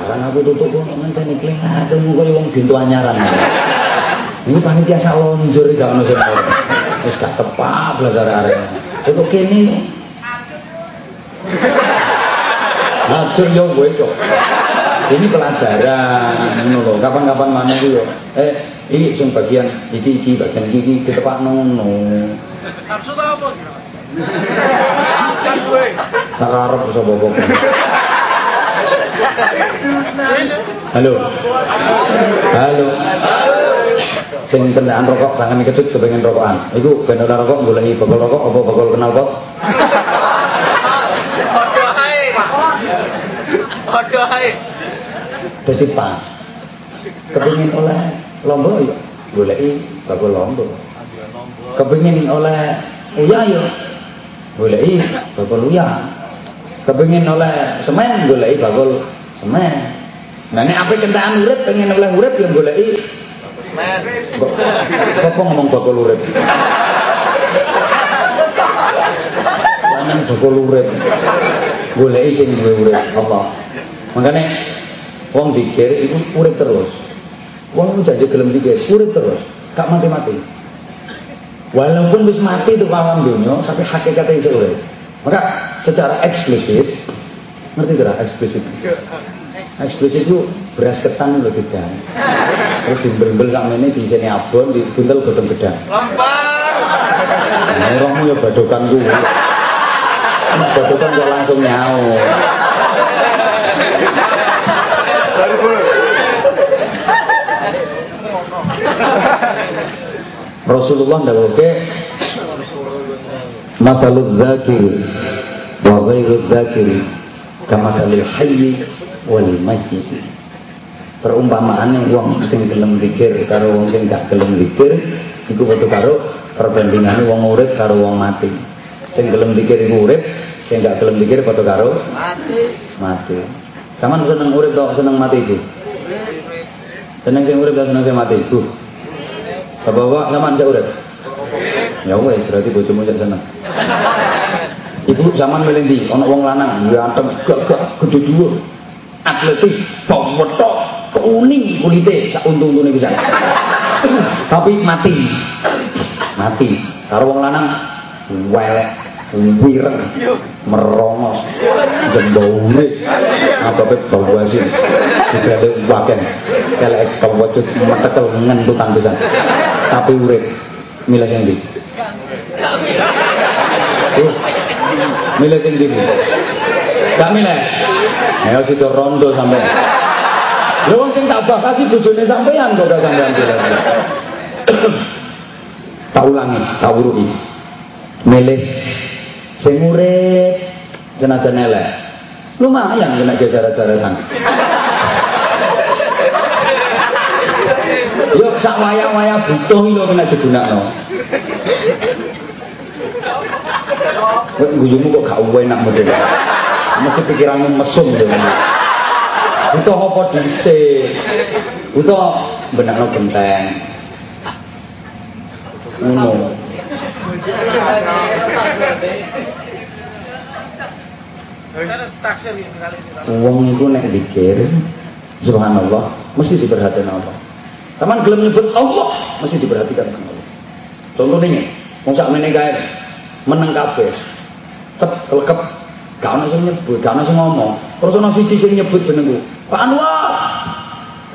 Barang aku tutup kok ngenteni kling ademu kaya wong bintu anyaran. Ini panitia salonjur gak ono sing Wis gak tepat belas arek-arek. Kok kene Hancur yo wis kok. Ini pelajaran ngono lho. Kapan-kapan mana iki yo. Eh, iki sing bagian iki iki bagian iki iki ditepakno ngono. Sarsu ta apa? Tak arep iso bobok. Halo. Halo. Sing kendaraan rokok jangan kecut kepengen rokokan. Iku ben ora rokok goleki bakal rokok apa bakal kenal pot? Padha ae. Dadi pas. Kepengin oleh lombok ya goleki bakul lombok. Kepengin oleh uya ya goleki bakul uya. Kepengin oleh semen goleki bakul semen. Nah nek ape kentaan urip pengen oleh urip ya goleki semen. Kok ngomong bakul urip? Lanang bakul urip. Goleki sing duwe urip apa? Makanya wong dikir itu urip terus. Wong itu janji gelem dikir, urip terus, gak mati-mati. Walaupun wis mati itu alam dunia, tapi hakikatnya itu urip. Maka secara eksplisit, ngerti tidak eksplisit? Eksplisit itu beras ketan loh tidak. Terus dimbel-bel sama ini di sini abon, di buntel godong gedang. Lampar. Nah, ya badokan gue. Badokan kok langsung Bu. Rasulullah ndawuhke Masalul zakir wa ghairul zakir kama salil hayyi wal mayyit. Perumpamaane wong sing gelem zikir karo wong sing gak gelem zikir iku padha karo perbandingane wong urip karo wong mati. Sing gelem zikir iku urip, sing gak gelem zikir padha karo Mati. mati. Saman seneng urip atau seneng mati iku? Seneng sing urip atau seneng sing mati iku? Bapak-bapak sampean sing urip? Ya wes berarti bojomu sik seneng. Ibu zaman milih ndi? Ana wong lanang ganteng gagah gede dhuwur. Atletis, bawetok, kuning kulite sak untu-untune pisan. Tapi mati. Mati. Karo wong lanang welek, wireng, merongos, jembaure, apa bau asin, dibale waken, kelek kewacut metekel ngentutan pisan. Tapi urip milih sing ndi? Milih sing ndi? Gak milih. Ya situ rondo sampe. Lha wong sing tak bakasi bojone sampean kok gak sampean tak ulangi, tak uruki. Milih sing urip senajan elek. Lumayan kena gejar-geraran. Yo sak wayah-wayah butuh lho kena digunakno. Kowe guyumu kok gak enak model. Mesti pikiranmu mesum lho. Butuh apa dhisik? Butuh benakno genteng. Ngono. Taksir ini kali ini. Wong iku nek dikir subhanallah mesti diperhatikan Allah. Taman gelem nyebut Allah mesti diperhatikan Allah. Contohnya wong sak meneh kae meneng kabeh. Cep kelekep gak ono sing nyebut, gak ono sing ngomong. Terus ono siji sing nyebut jenengku. Pak Anwar.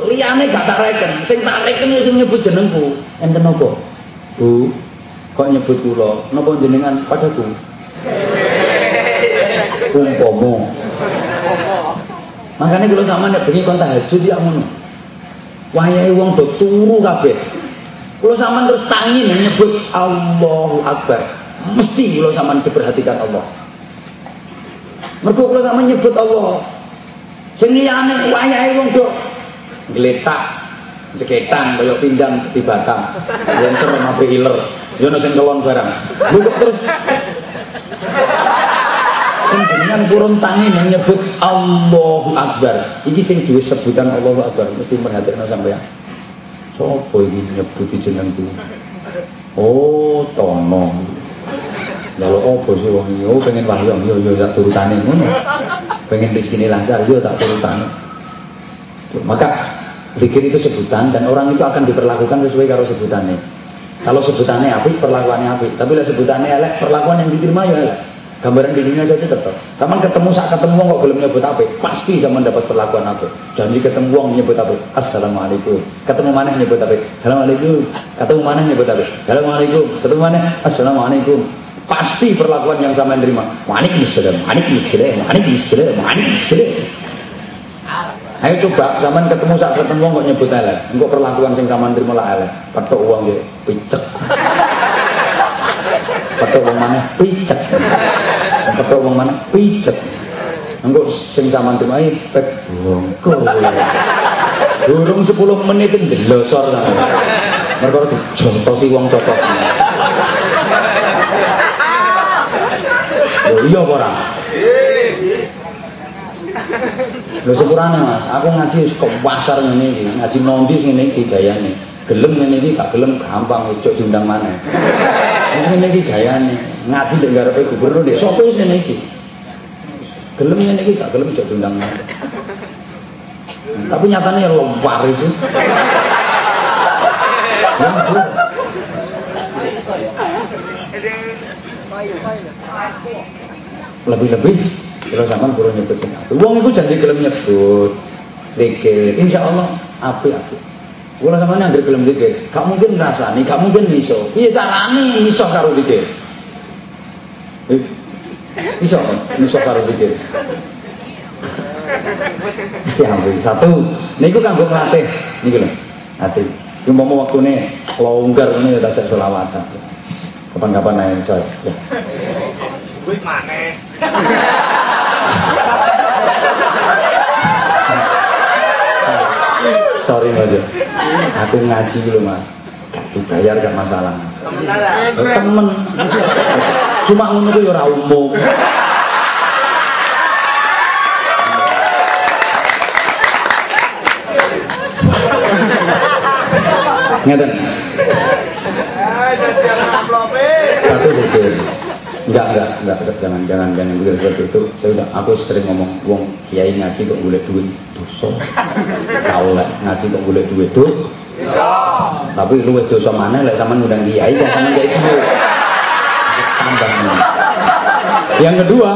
Liyane gak tak reken, sing tak reken sing nyebut jenengku. Enten apa? Bu, kok nyebut kula? Napa jenengan padaku? Umpomo. Makanya kalau sama nek bengi kon tahajud ya ngono. Wayahe wong do turu kabeh. Kalau sampean terus tangi nyebut Allahu Akbar, mesti kalau sampean diperhatikan Allah. Mergo kalau sampean nyebut Allah, sing liyane wayahe wong do gletak ceketan kaya pindang di Batam. Lenter mape iler. Yo sing kelon barang. Lho terus jenengan kurun tangi yang nyebut Allahu Akbar. Iki sing duwe sebutan Allahu Akbar mesti merhatikno sampeyan. Sopo iki nyebut jenengku? Oh, Tono. Lalu apa sih wong iki? Oh, pengen wahyong, yo yo tak turutane ngono. Pengen rezekine lancar, yo tak turutane. Maka zikir itu sebutan dan orang itu akan diperlakukan sesuai karo sebutannya. Kalau sebutannya api, perlakuannya api. Tapi lah sebutannya elek, perlakuan yang diterima ya elek. Gambaran di dunia saja tetap. Sama ketemu saat ketemu kok belum nyebut apa, pasti sama dapat perlakuan apa. Janji ketemu wong nyebut apa, assalamualaikum. Ketemu mana nyebut apa, assalamualaikum. Ketemu mana nyebut apa, assalamualaikum. Ketemu mana, assalamualaikum. Pasti perlakuan yang sama yang terima. Waalaikumsalam, waalaikumsalam, waalaikumsalam, waalaikumsalam. Ayo coba zaman ketemu saat ketemu kok nyebut elek. Engkau perlakuan sing zaman terima lah elek. Patok uang dia picek. Patok uang mana picek. Patok uang mana picek. Engkau sing zaman terima ini pek bongko. Durung 10 menit itu jelosor kan. Mereka dijontosi uang cocok. Loh iya ora? Lho sepurane Mas, aku ngaji kok pasar ngene ngaji nondi ngene iki gayane. Gelem ngene iki gak gelem gampang cocok diundang maneh. Wis ngene iki gayane, ngaji ndek garepe gubernur ndek sapa wis ngene iki. Gelem ngene iki gak gelem cocok diundang maneh. Tapi nyatanya ya lempar itu. Lebih-lebih kalau zaman kurang nyebut sing apik. Wong iku janji gelem nyebut zikir. Insyaallah apik-apik. Kula sampeyan anggere gelem zikir, gak mungkin ngrasani, gak mungkin iso. Piye carane iso karo zikir? Eh, iso, iso karo zikir. Mesti ambil satu. Niku kanggo nglatih niku lho. Hati. Iki mau waktune longgar ngene ya tak selawatan. Kapan-kapan ae coy. Ya. Kuwi maneh. Sorry Mas. Aku ngaji dulu Mas. Dibayar gak masalah. Temen. Cuma ngono ku ya umum. Ngeten. Amplope. Satu pikir. Enggak, enggak, enggak, jangan, jangan, jangan seperti itu. Saya udah, aku sering ngomong, wong kiai ngaji kok boleh duit dosa. Tahu lah, ngaji kok boleh duit tuh. Tapi lu dosa mana? Lek sama ngundang kiai, kok sama kayak itu. Yang kedua,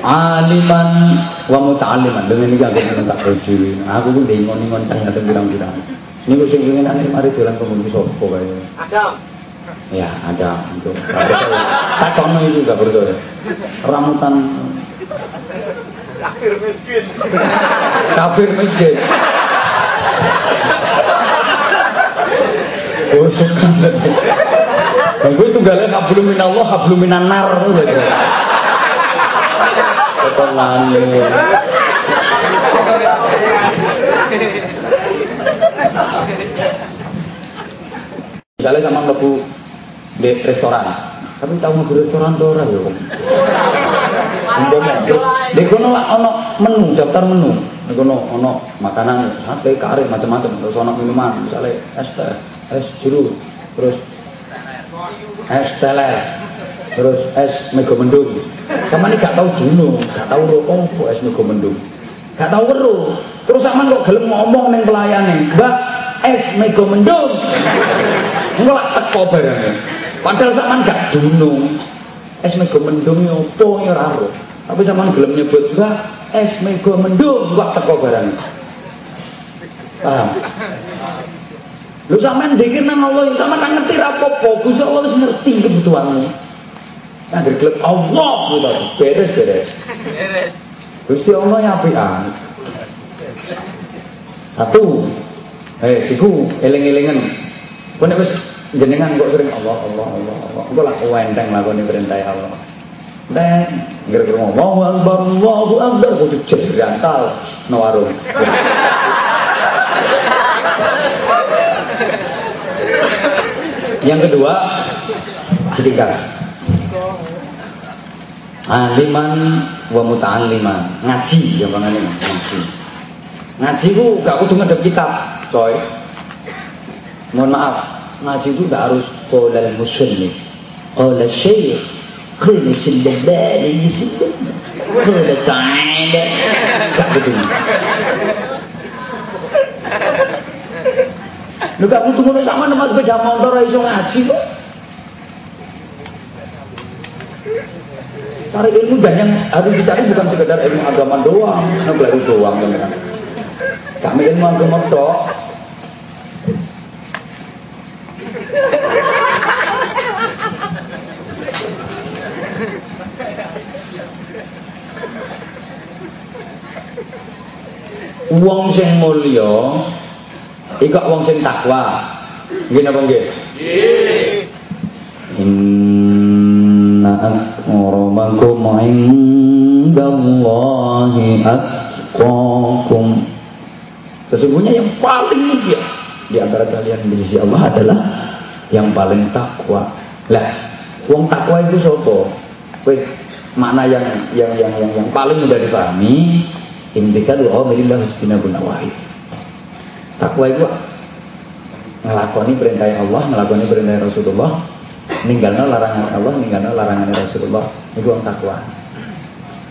aliman wa muta'alliman dengan ini aku seneng tak aku ku ndengon-ngon teng ngaten pirang-pirang niku sing pengen ane mari dolan pembunuh sapa kae Adam. Ya ada untuk tak sono itu gak percaya ramutan Akhir miskin. kafir miskin oh suka Dan gue tunggalnya hablum minallah hablum minan nar gitu. Potongannya. Misalnya sama mlebu di restoran, tapi tahu mlebu restoran tuh ora ya. Di kono lah ono menu, daftar menu. Di kono ono makanan sate, kari macam-macam, terus ono minuman, misalnya es teh, es jeruk, terus es teler, terus es mego mendung. Sama ini gak tahu dulu, gak tahu apa es mego mendung. Gak tahu weruh. Terus sama kok gelem ngomong neng pelayane, "Mbak, es mego mendung." Engko lak teko barangnya. Padahal sama gak dunung. Es mego mendung ya apa ya ora ero. Tapi sama gelem nyebut, "Mbak, es mego mendung." Lak teko barangnya. Paham? Lu sampean dikir nang Allah, ya sampean nang ngerti ra apa-apa. Gusti Allah wis ngerti kebutuhanmu. Nah, gelem Allah. Beres-beres. Beres. Gusti Allah ya apian. Satu. Eh, siku eling-elingan. Kau nek jenengan kok sering Allah Allah Allah Allah. Engko lah enteng lakoni perintah Allah. Dan gara-gara ngomong Allahu Allahu Akbar kudu jebrantal no warung. Yang kedua sedikit aliman wa muta'alliman ngaji ya bang ngaji ngaji ku gak kudu ngedep kitab coy. Mohon maaf ngaji itu gak harus qala muslim qala syekh qala syallabani qala ta'ala gak kudu. Lu gak kudu ngono sama nama sepeda motor iso ngaji kok. Cari ilmu dan yang harus dicari bukan sekedar ilmu agama doang, nah doang Kami ilmu agama doang. Wong sing mulya iku wong sing takwa. Nggih napa nggih? Nggih inna akramakum indallahi atqakum sesungguhnya yang paling mulia di antara kalian di sisi Allah adalah yang paling takwa. Lah wong takwa itu sopo? Wih, makna yang yang yang yang, yang paling mudah dipahami imtikadu awamirillah istinabun nawahi takwa itu ngelakoni perintah Allah ngelakoni perintah Rasulullah ninggalno larangan Allah ninggalno larangan Rasulullah. Itu wong takwa.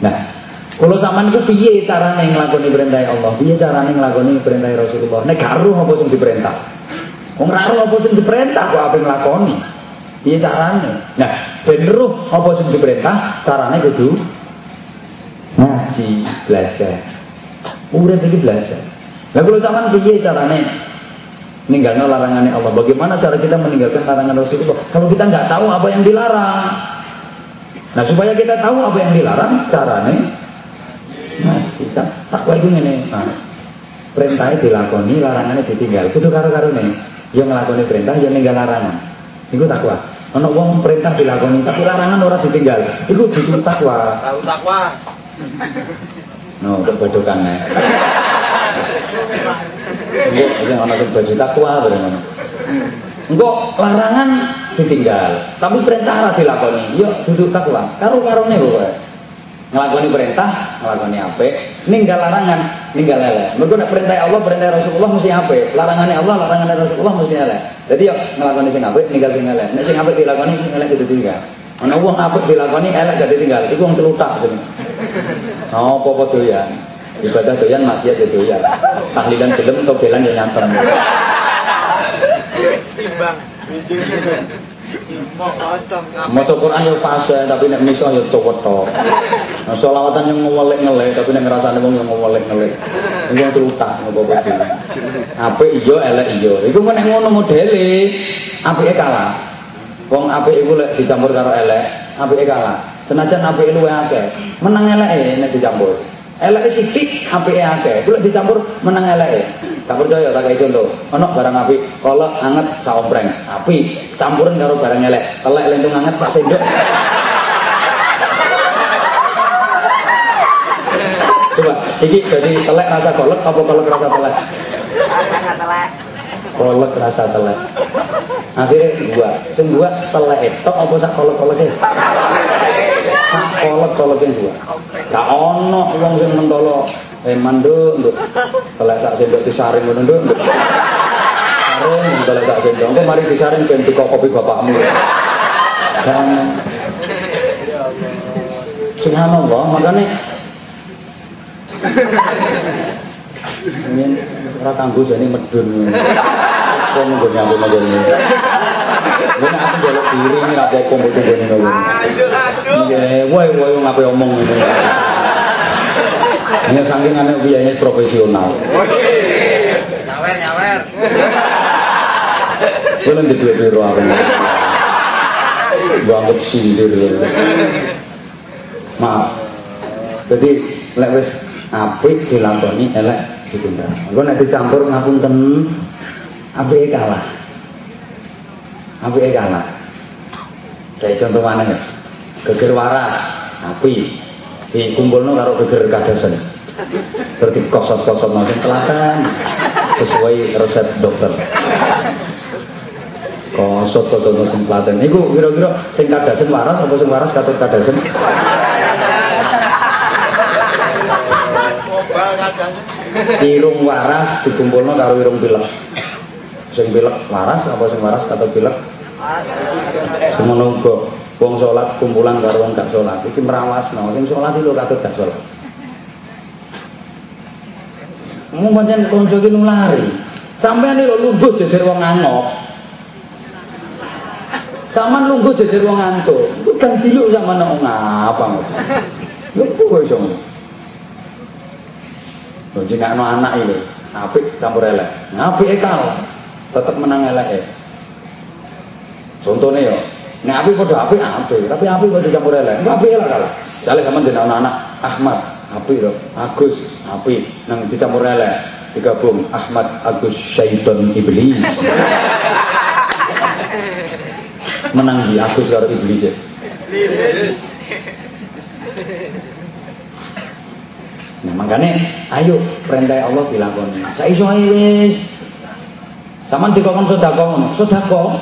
Nah kalau zaman itu piye carane nglakoni perintah Allah? Piye carane nglakoni perintah Rasulullah? Nek karo apa sing diperintah? Wong ora apa sing diperintah kok ape nglakoni? Piye carane? Nah ben roh apa sing diperintah carane kudu ngaji belajar. Urip iki belajar. Lah kalau zaman piye carane meninggalkan larangannya Allah. Bagaimana cara kita meninggalkan larangan Rasulullah? Kalau kita nggak tahu apa yang dilarang. Nah supaya kita tahu apa yang dilarang, caranya nah sisa takwa itu ini. Nah, perintahnya dilakoni, larangannya ditinggal. Itu karo-karo nih. Yang ngelakoni perintah, yang ninggal larangan. Itu takwa. Ono wong perintah dilakoni, tapi larangan orang ditinggal. Itu itu takwa. Tahu takwa. No, kebodohan nih. Engko sing ana sing baju takwa bareng ngono. Engko larangan ditinggal, tapi perintah ora dilakoni. Yo duduk takwa. Karo-karone pokoke. Nglakoni perintah, nglakoni apik, ninggal larangan, ninggal elek. Mergo nek perintah Allah, perintah Rasulullah mesti apik. Larangane Allah, larangane Rasulullah mesti elek. Dadi yo nglakoni sing apik, ninggal sing elek. Nek sing apik dilakoni, sing elek kudu tinggal. Ana wong apik dilakoni, elek gak ditinggal. Iku wong celutak jenenge. Oh, apa-apa doyan ibadah doyan maksiat ya doyan tahlilan gelem atau gelan ya nyantem timbang Maca Quran ya fase tapi nek miso ya cowot to. Nah, selawatan yang ngewelek-ngelek tapi nek ngrasane wong yang ngewelek-ngelek. Iku wong terutak ngopo kuwi. Apik iya elek iya. Iku nek ngono modele apike kalah. Wong apik iku lek dicampur karo elek, apike kalah. Senajan apike luwe akeh, menang eleke nek dicampur. Elek sithik apike akeh. Kuwi dicampur menang elek gak percaya tak kaya contoh. Ono barang api kolak anget saompreng api campuran karo barang elek. Telek lentung anget pak sendok. Coba iki jadi telek rasa kolak apa kolak rasa telek? Rasa rasa telek. Akhirnya gua sing gua telek itu apa sak kolak-kolaknya sak kolak-kolaknya gua Gak ono wong sing mentolo eh manduk nduk. Telek sak sendok disaring ngono nduk. Saring telek sak sendok. Engko mari disaring ben teko kopi bapakmu. Dan Subhanallah, makanya ini ora kanggo jane medun. Kok mung nyampe Nek aku njaluk diri ini ra apa-apa mbok tunggone ngono. Aduh aduh. Iya, wae wae ngapain omong ngene. Ini saking aneh ini profesional. Nyawer nyawer. Kowe nang duwe piro aku. Gua anggap sindir. Maaf. Jadi lek wis apik dilakoni elek ditunda. Engko nek dicampur ngapunten apike kalah. Apike kalah. Kayak contoh mana ya? Geger waras, api. Dikumpulno karo geger kadasen. Terus dikosot-kosot nang telaten sesuai resep dokter. Kosot kosot nang telaten. Iku kira-kira sing kadasen waras apa sing waras katut kadasen? irung waras dikumpulno karo irung pilek sing pilek waras apa sing waras kata pilek semono uga wong salat kumpulan karo wong gak salat iki merawasno sing salat lho katut gak salat Mau pancen kanca iki nulari. Sampeyan lho lungguh jejer wong angop. Saman lungguh jejer wong ngantuk. Iku kan diluk sama wong ngapa. Lho kok iso Lho jenengno anak iki apik campur elek. Apike kalah tetep menang elek. Contohnya ya, nek apik padha apik apik, tapi apik padha campur elek. Enggak apik lah kalah. Jale sampean jeneng anak Ahmad, apik lho. Agus, apik nang dicampur elek. Digabung Ahmad Agus Syaiton Iblis. menang di Agus karo Iblis ya. Nah, makanya ayo perintah Allah dilakoni. Saiso ae wis. Saman dikon sedekah ngono, sedekah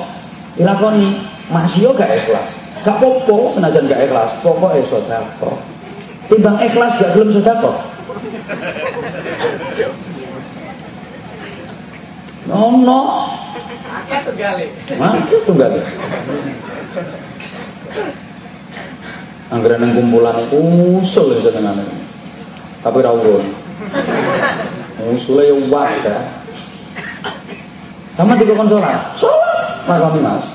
dilakoni. Masih yo gak ikhlas. Gak popo senajan gak ikhlas, pokoke sedekah. Timbang ikhlas gak gelem sedekah. Nono. Akeh tunggale. Akeh tunggale. Anggaran yang kumpulan itu usul ya senengane. Tapi ra urun. Usule yo wae Sama tiga kon sholat. Sholat makam Mas.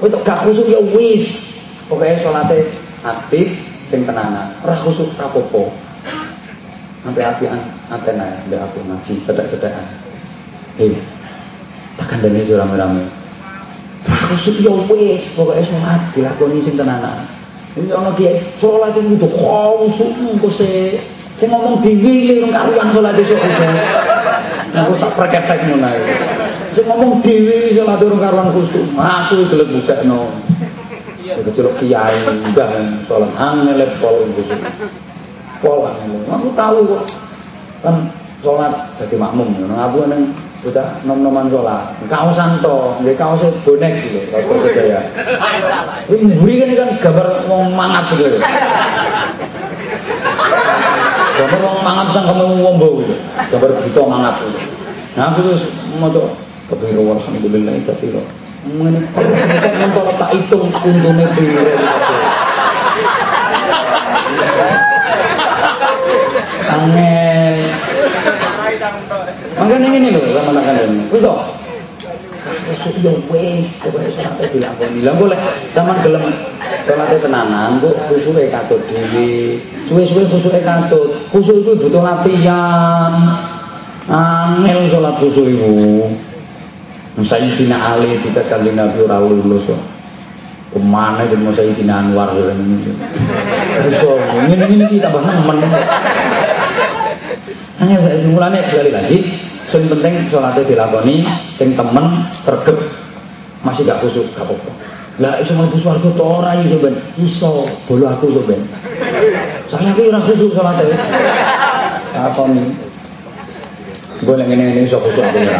Kowe tok gak khusuk ya wis. Pokoke salate aktif sing tenanan. Ora khusuk ra apa-apa. Sampai apian antena ndak aku ngaji sedek-sedekan. Eh, takkan dene rame-rame. Ra khusuk ya wis, pokoke salat dilakoni sing tenanan. Ini ana kiai salat itu kudu khusuk engko se sing ngomong dhewe lho karuan salat esuk-esuk. Aku tak preketek ngono ae. Sing ngomong dhewe salat urung karuan khusuk. Aku gelem budakno. Itu celuk kiai mbah salat angel pol khusuk. Pol angel. Aku tahu kok. Kan salat dadi makmum ngono. Aku nang bocah nom-noman salat. Kaosan to, nggih kaose bonek gitu, kaos Persebaya. Kuwi mburi kan kan gambar wong mangat gitu. Gambar wong mangat sang kamu wombo gitu. Gambar buta mangat gitu. Nah aku terus maca kebiru alhamdulillah kasiro. Ngene kok tak hitung untune piro. Angel. Makanya ini loh sama nak kalian. Khusuk yo wis, pokoke salate dilakoni. Lah golek zaman gelem salate tenanan kok khusuke katut dhewe. Suwe-suwe khusuke katut. Khusuk iku butuh latihan. Angel salat khusuk iku. Sayyidina Ali dites kanjeng Nabi lulus kok. Ke mana itu mau Sayyidina Anwar? So, ini ini ini tambah nemen. Hanya saya simulane sekali lagi, sing penting sholatnya dilakoni, sing temen sergep masih gak kusuk, gak apa-apa. Lah iso mlebu swarga to ora iso ben. Iso, bolo aku iso ben. Saya ki ora khusuk salate. Lakoni. Boleh ngene-ngene iso khusuk aku ora.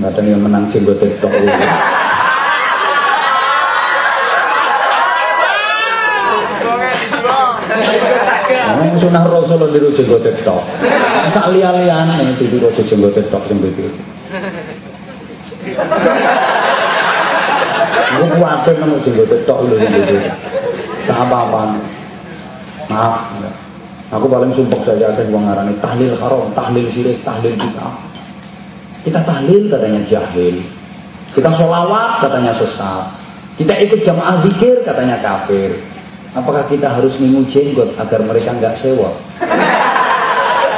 Ada yang menang jenggot TikTok. Wong sunah rasul niru jenggot tok. Sak liya-liyane aja jenggot tok sing begitu. Aku kuatir nang jenggot tok lho gitu. Tak apa-apa. Maaf. Aku paling sumpah saja ada wong ngarani tahlil haram, tahlil syirik, tahlil bid'ah. Kita tahlil katanya jahil. Kita sholawat katanya sesat. Kita ikut jamaah zikir katanya kafir. Apakah kita harus ningu jenggot agar mereka nggak sewa?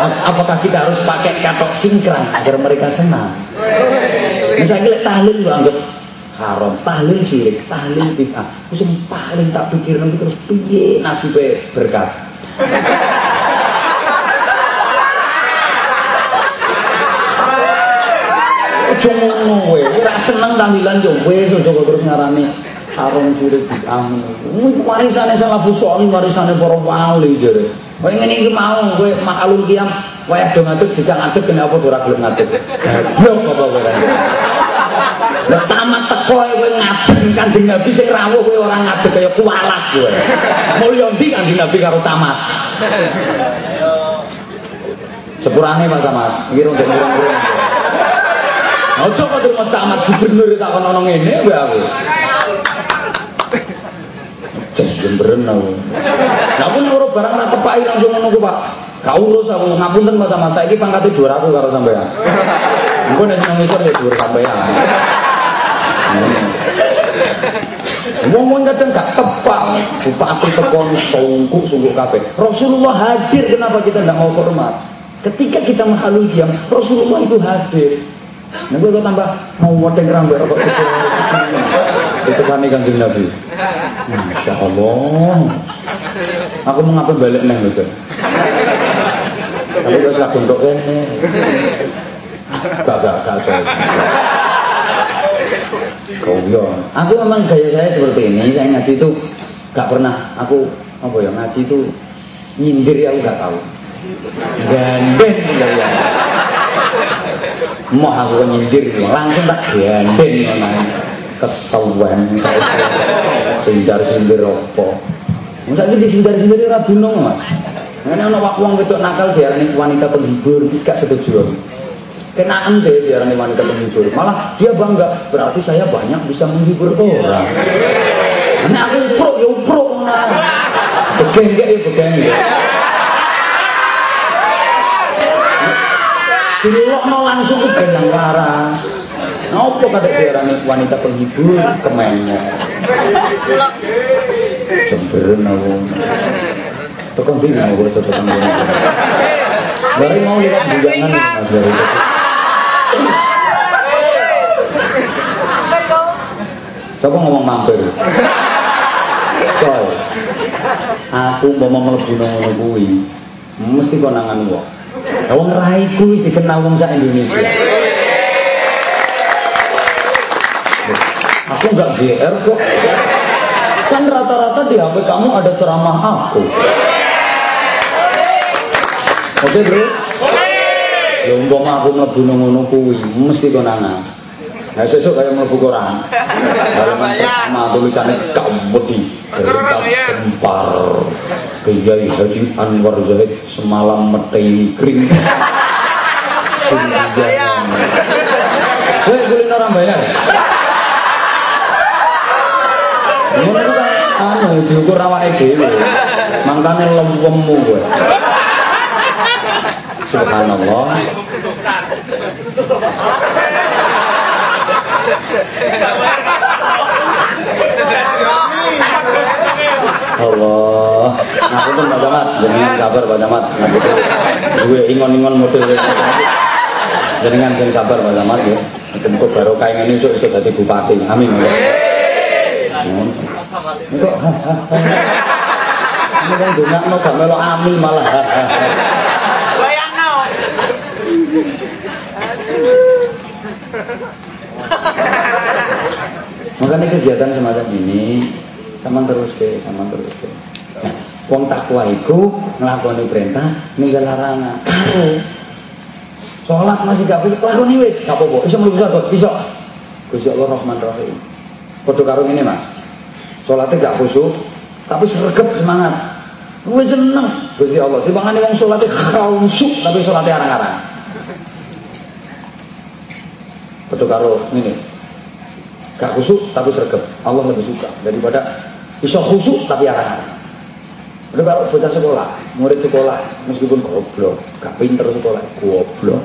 Apakah kita harus pakai katok cingkrang agar mereka senang? Misalnya tahlil lu anggap haram, tahlil syirik, tahlil bid'ah. Yang paling tak pikir nanti terus piye nasibnya berkat. Aja ngono kowe. Ora seneng tahlilan yo wis aja terus ngarani harum suri bid'ah. Kuwi warisane salafus salih, warisane para wali jare. Kowe ngene iki mau kowe makalul kiam wayah do ngadeg dijak ngadeg kena apa ora gelem ngadeg. Goblok apa kowe. Lah camat teko kowe ngadeg Kanjeng Nabi sing rawuh kowe ora ngadeg kaya kualat kowe. Mulya ndi Kanjeng Nabi karo camat? Sepurane Pak Camat, iki rong murung-murung. Ojo kok terima camat gubernur tak ono ngene kowe aku. Jemberen aku. Lah aku nuru barang tak tepaki langsung ngono Pak. Gak urus aku ngapunten Pak Camat, saiki pangkate dhuwur aku karo sampean. Engko nek seneng ngisor ya dhuwur sampean. Ngomong kadang gak tepak, bupati tekon sungguh sungguh kabeh. Rasulullah hadir, kenapa kita tidak mau hormat? Ketika kita menghalu diam, Rasulullah itu hadir. Nah, gue tambah mau modeng rambut rokok itu. Kan kanjeng Nabi. Masya Allah. Aku mengapa balik neng loh, Tapi gue lagu untuk ini. Gak gak gak Kau Aku memang gaya saya seperti ini. Saya ngaji itu gak pernah. Aku apa ya ngaji itu nyindir ya aku gak tahu. Gandeng ya. Mau aku nyindir langsung tak gandeng ngono. Kesawan. Sindar-sindir apa? Masa iki disindar-sindir ora dunung, Mas. Ngene ana wong wedok nakal diarani wanita penghibur, wis gak setuju. Kenaan deh diarani wanita penghibur. Malah dia bangga, berarti saya banyak bisa menghibur orang. Ini aku upruk ya upruk. Begenggek ya begenggek. Dilokno langsung ke gendang waras. Apa kata diarani wanita penghibur kemenyek. Semberen aku. Tekan dini aku rasa tekan dini. Dari mau lihat bujangan itu. Siapa ngomong mampir? Coy, aku mau melebu ngono kuwi, mesti konangan wong. Wong raiku wis dikenal wong sak Indonesia. Aku enggak GR kok. Kan rata-rata di HP kamu ada ceramah aku. Oke, Bro? Ya umpama aku mlebu nang ngono kuwi, mesti konangan. Nah, sesuk kaya mlebu koran. Halaman pertama tulisannya Kamudi Berita Gempar Kiai Haji Anwar Zahid semalam metei kring. Kowe kuliner orang bayar. Itu kan anu diukur awake dhewe. Mangkane lempemu kowe. Subhanallah. Allah. Aku pun Pak Camat, jenengan sabar Pak Camat. Gue ingon-ingon model jenengan sing sabar Pak Camat ya. Muga barokah ngene esuk iso dadi bupati. Amin. Ya. Kok Ini kan dongakno gak melok amin malah. Bayangno. Makanya kegiatan semacam ini sama terus ke, sama terus ke. Wong takwa iku nglakoni perintah ninggal larangan. Karo Sholat masih gak bisa lakoni wis, gak apa-apa. Iso mlebu surga, iso. Gusti Allah Rahman Rahim. Padha karo ngene, Mas. Sholatnya gak khusyuk, tapi sregep semangat. Wis seneng Gusti Allah. Timbangane wong sholatnya khusyuk tapi sholatnya arang-arang. Padha karo ngene. Gak khusyuk tapi sregep. Allah lebih suka daripada iso khusyuk tapi arang-arang. Udah kalau bocah sekolah, murid sekolah, meskipun goblok, gak pinter sekolah, goblok.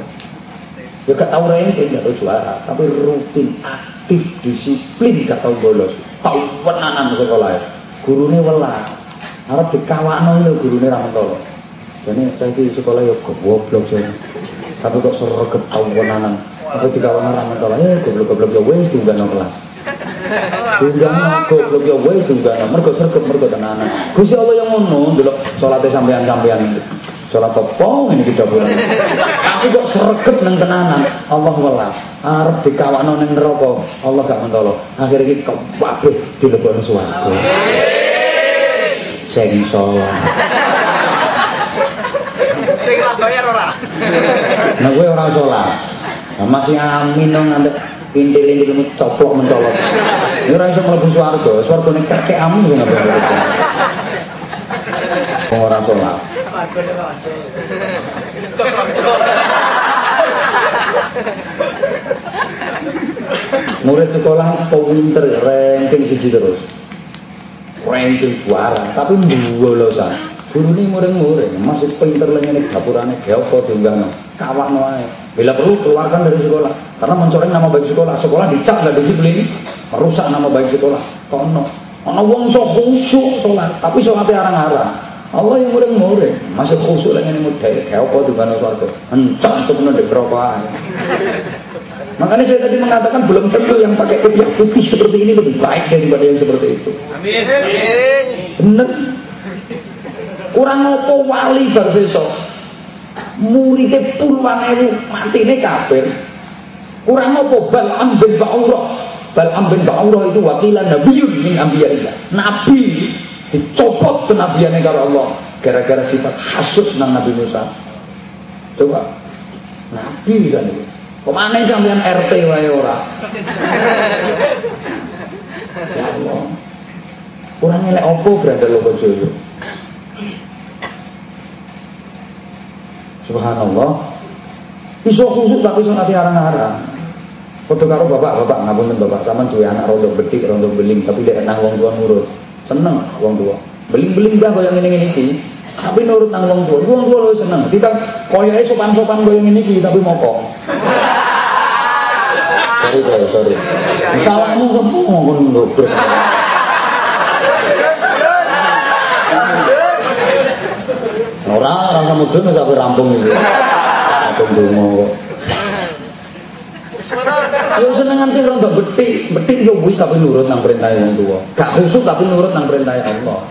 Ya gak tahu ranking, gak tahu juara, tapi rutin, aktif, disiplin, gak tahu bolos. Tahu penanan sekolah ya. Gurunya welah. Harap dikawakno lho gurune ra mentolo. Jadi saya di sekolah ya goblok saya. Tapi kok sregep tahu penanan. Aku dikawakno ra mentolo, ya goblok-goblok ya wis diunggahno kelas. Tunjangan goblok ya wis tunjangan mergo sregep mergo tenanan. Gusti Allah yang ngono ndelok salate sampean-sampean. sholat apa ini kita bulan tapi kok sergep nang tenanan? Allah welas. Arep dikawakno ning neraka Allah gak mentolo. Akhirnya iki kabeh dilebokno swarga. Sing sholat Sing bayar ora? nah gue orang sholat nah, masih amin dong nanti intil-intil coplok mencolok ini orang iso mlebu swarga swarga nek kakek amin sing ngapa Wong ora sholat murid sekolah pinter ranking siji terus. Ranking juara tapi mbolosan guru ini murid-murid masih pinter lagi ini dapurane geopo diunggahno kawan wae bila perlu keluarkan dari sekolah. Karena mencoreng nama baik sekolah sekolah dicap gak disiplin merusak nama baik sekolah. Kono ono? Wong iso khusyuk sholat tapi sholatnya arang-arang. Allah yang murid-murid masih khusyuk lagi ini mudah. Geopo diunggahno swarga encak untuk menunduk rokok Makanya saya tadi mengatakan belum tentu yang pakai kopiah putih seperti ini lebih baik daripada yang seperti itu. Amin. Amin. Kurang opo wali bar sesuk. Muridé puluhan ewu matine kafir. Kurang opo bal ambin ba'urah. Bal ambin ba'urah itu wakilan nabiyun min anbiya'illah. Nabi dicopot kenabiannya karo Allah gara-gara sifat hasud nang Nabi Musa. Coba. Nabi bisa nih. Ke mana sampean RT wae ora? Ya Allah. Kurang ngelek opo berada Lokojoyo? Subhanallah. Iso khusuk tapi iso nanti arang-arang. Padha karo bapak-bapak ngapunten bapak sampean duwe anak rondo betik, rondo beling tapi lek nang wong tua nurut. Seneng wong tua. Beling-beling dah koyo ngene-ngene iki. Tapi nurut nang wong tua. Wong tua luwih seneng. Tiba koyoke sopan-sopan koyo ngene iki tapi mokong. Sorry, sorry. Salahmu sepuh ngomong ndobres. Ora ora sama mudun sampai rampung iki. Rampung donga kok. Yo senengan sing rontok betik, betik yo wis tapi nurut nang perintah wong tua. Gak khusuk tapi nurut nang perintah Allah.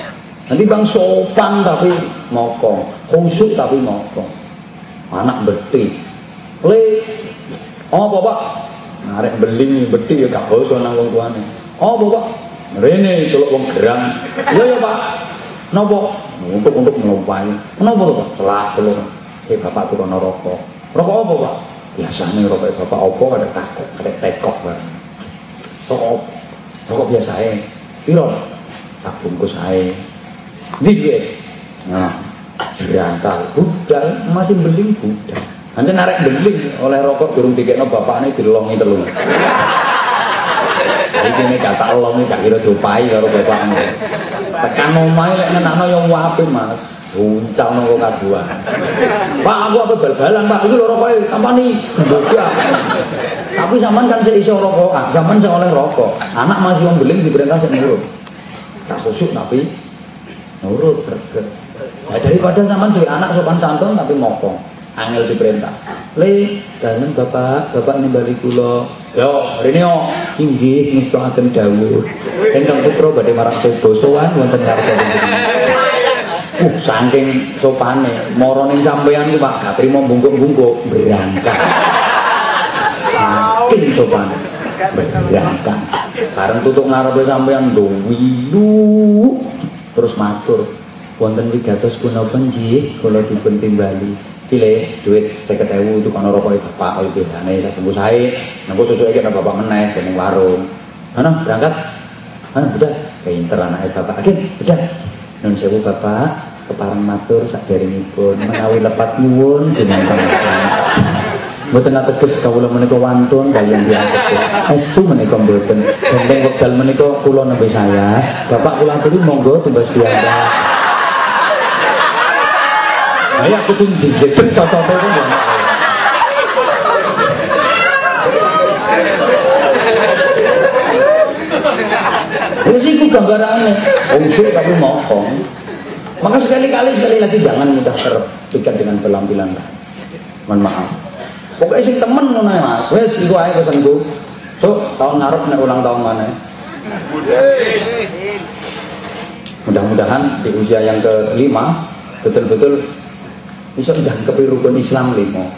Nanti bang sopan tapi mokong, khusuk tapi mokong. Anak betik. Le, oh bapak, Arek beling betik ya gak basa nang wong tuane. Oh, Bapak. Rene celuk wong gerang. Iya ya, Pak. Napa? Untuk untuk melupai. Napa to, Pak? Celah celuk. Eh, Bapak tukang rokok. Rokok apa, Pak? Biasanya rokok Bapak apa ada takok, ada tekok, Pak. Rokok rokok biasa ae. Piro? Sak bungkus ae. Ndi? Nah, jangkal budal masih beling budal. Nanti narik beling oleh rokok durung dikekno bapakne dilongi telu. Iki nek kata Allah nek gak kira diopahi karo bapakne. Tekan omahe lek ngenakno yo apik, Mas. Uncal nang kaduan. Pak, aku apa bal-balan, Pak. Iki lho rokoke kampani. Bodoh. Tapi zaman kan sik iso rokok, ah, zaman sik oleh rokok. Anak masih wong beling diperintah sik nurut. Tak khusyuk tapi nurut sregep. Nah, daripada zaman duwe anak sopan santun tapi mokong. Angel diperintah. Le, dalem Bapak, Bapak nimbali kula. Yo, rene yo, inggih ngestakaken dawuh. Ingkang putra badhe marang sedo sowan wonten ngarsa Uh, saking sopane, mara ning sampean ku Pak, gak trimo bungkuk-bungkuk, berangkat. Saking sopane. Berangkat. Bareng tutuk ngarepe sampean wilu terus matur. Wonten wigatos punapa nggih kula dipun timbali. Cile duit seket ewu itu kono rokok bapak kalau biasanya saya tunggu saya nunggu susu aja bapak meneh di warung. Mana berangkat. Mana udah. Pinter anaknya bapak. Akhir udah. Nun sewu bapak. Keparang matur sak jaringipun menawi lepat nyuwun dinantang Mboten ateges kawula menika wantun kaliyan biasa. Estu menika mboten. Gendeng wekdal menika kula nembe saya, Bapak kula aturi monggo tumbas piyambak. Ayo aku tuh jejet cocote itu ya. Wis iku gambarane. Usul tapi mokong. Maka sekali-kali sekali lagi jangan mudah terpikat dengan pelampilan. Mohon maaf. Pokoknya sing temen ngono ya, Mas. Wis iku ae pesenku. So, tahun ngarep nek ulang tahun mana? Mudah-mudahan di usia yang kelima betul-betul Bisa jangkepi rukun Islam limo.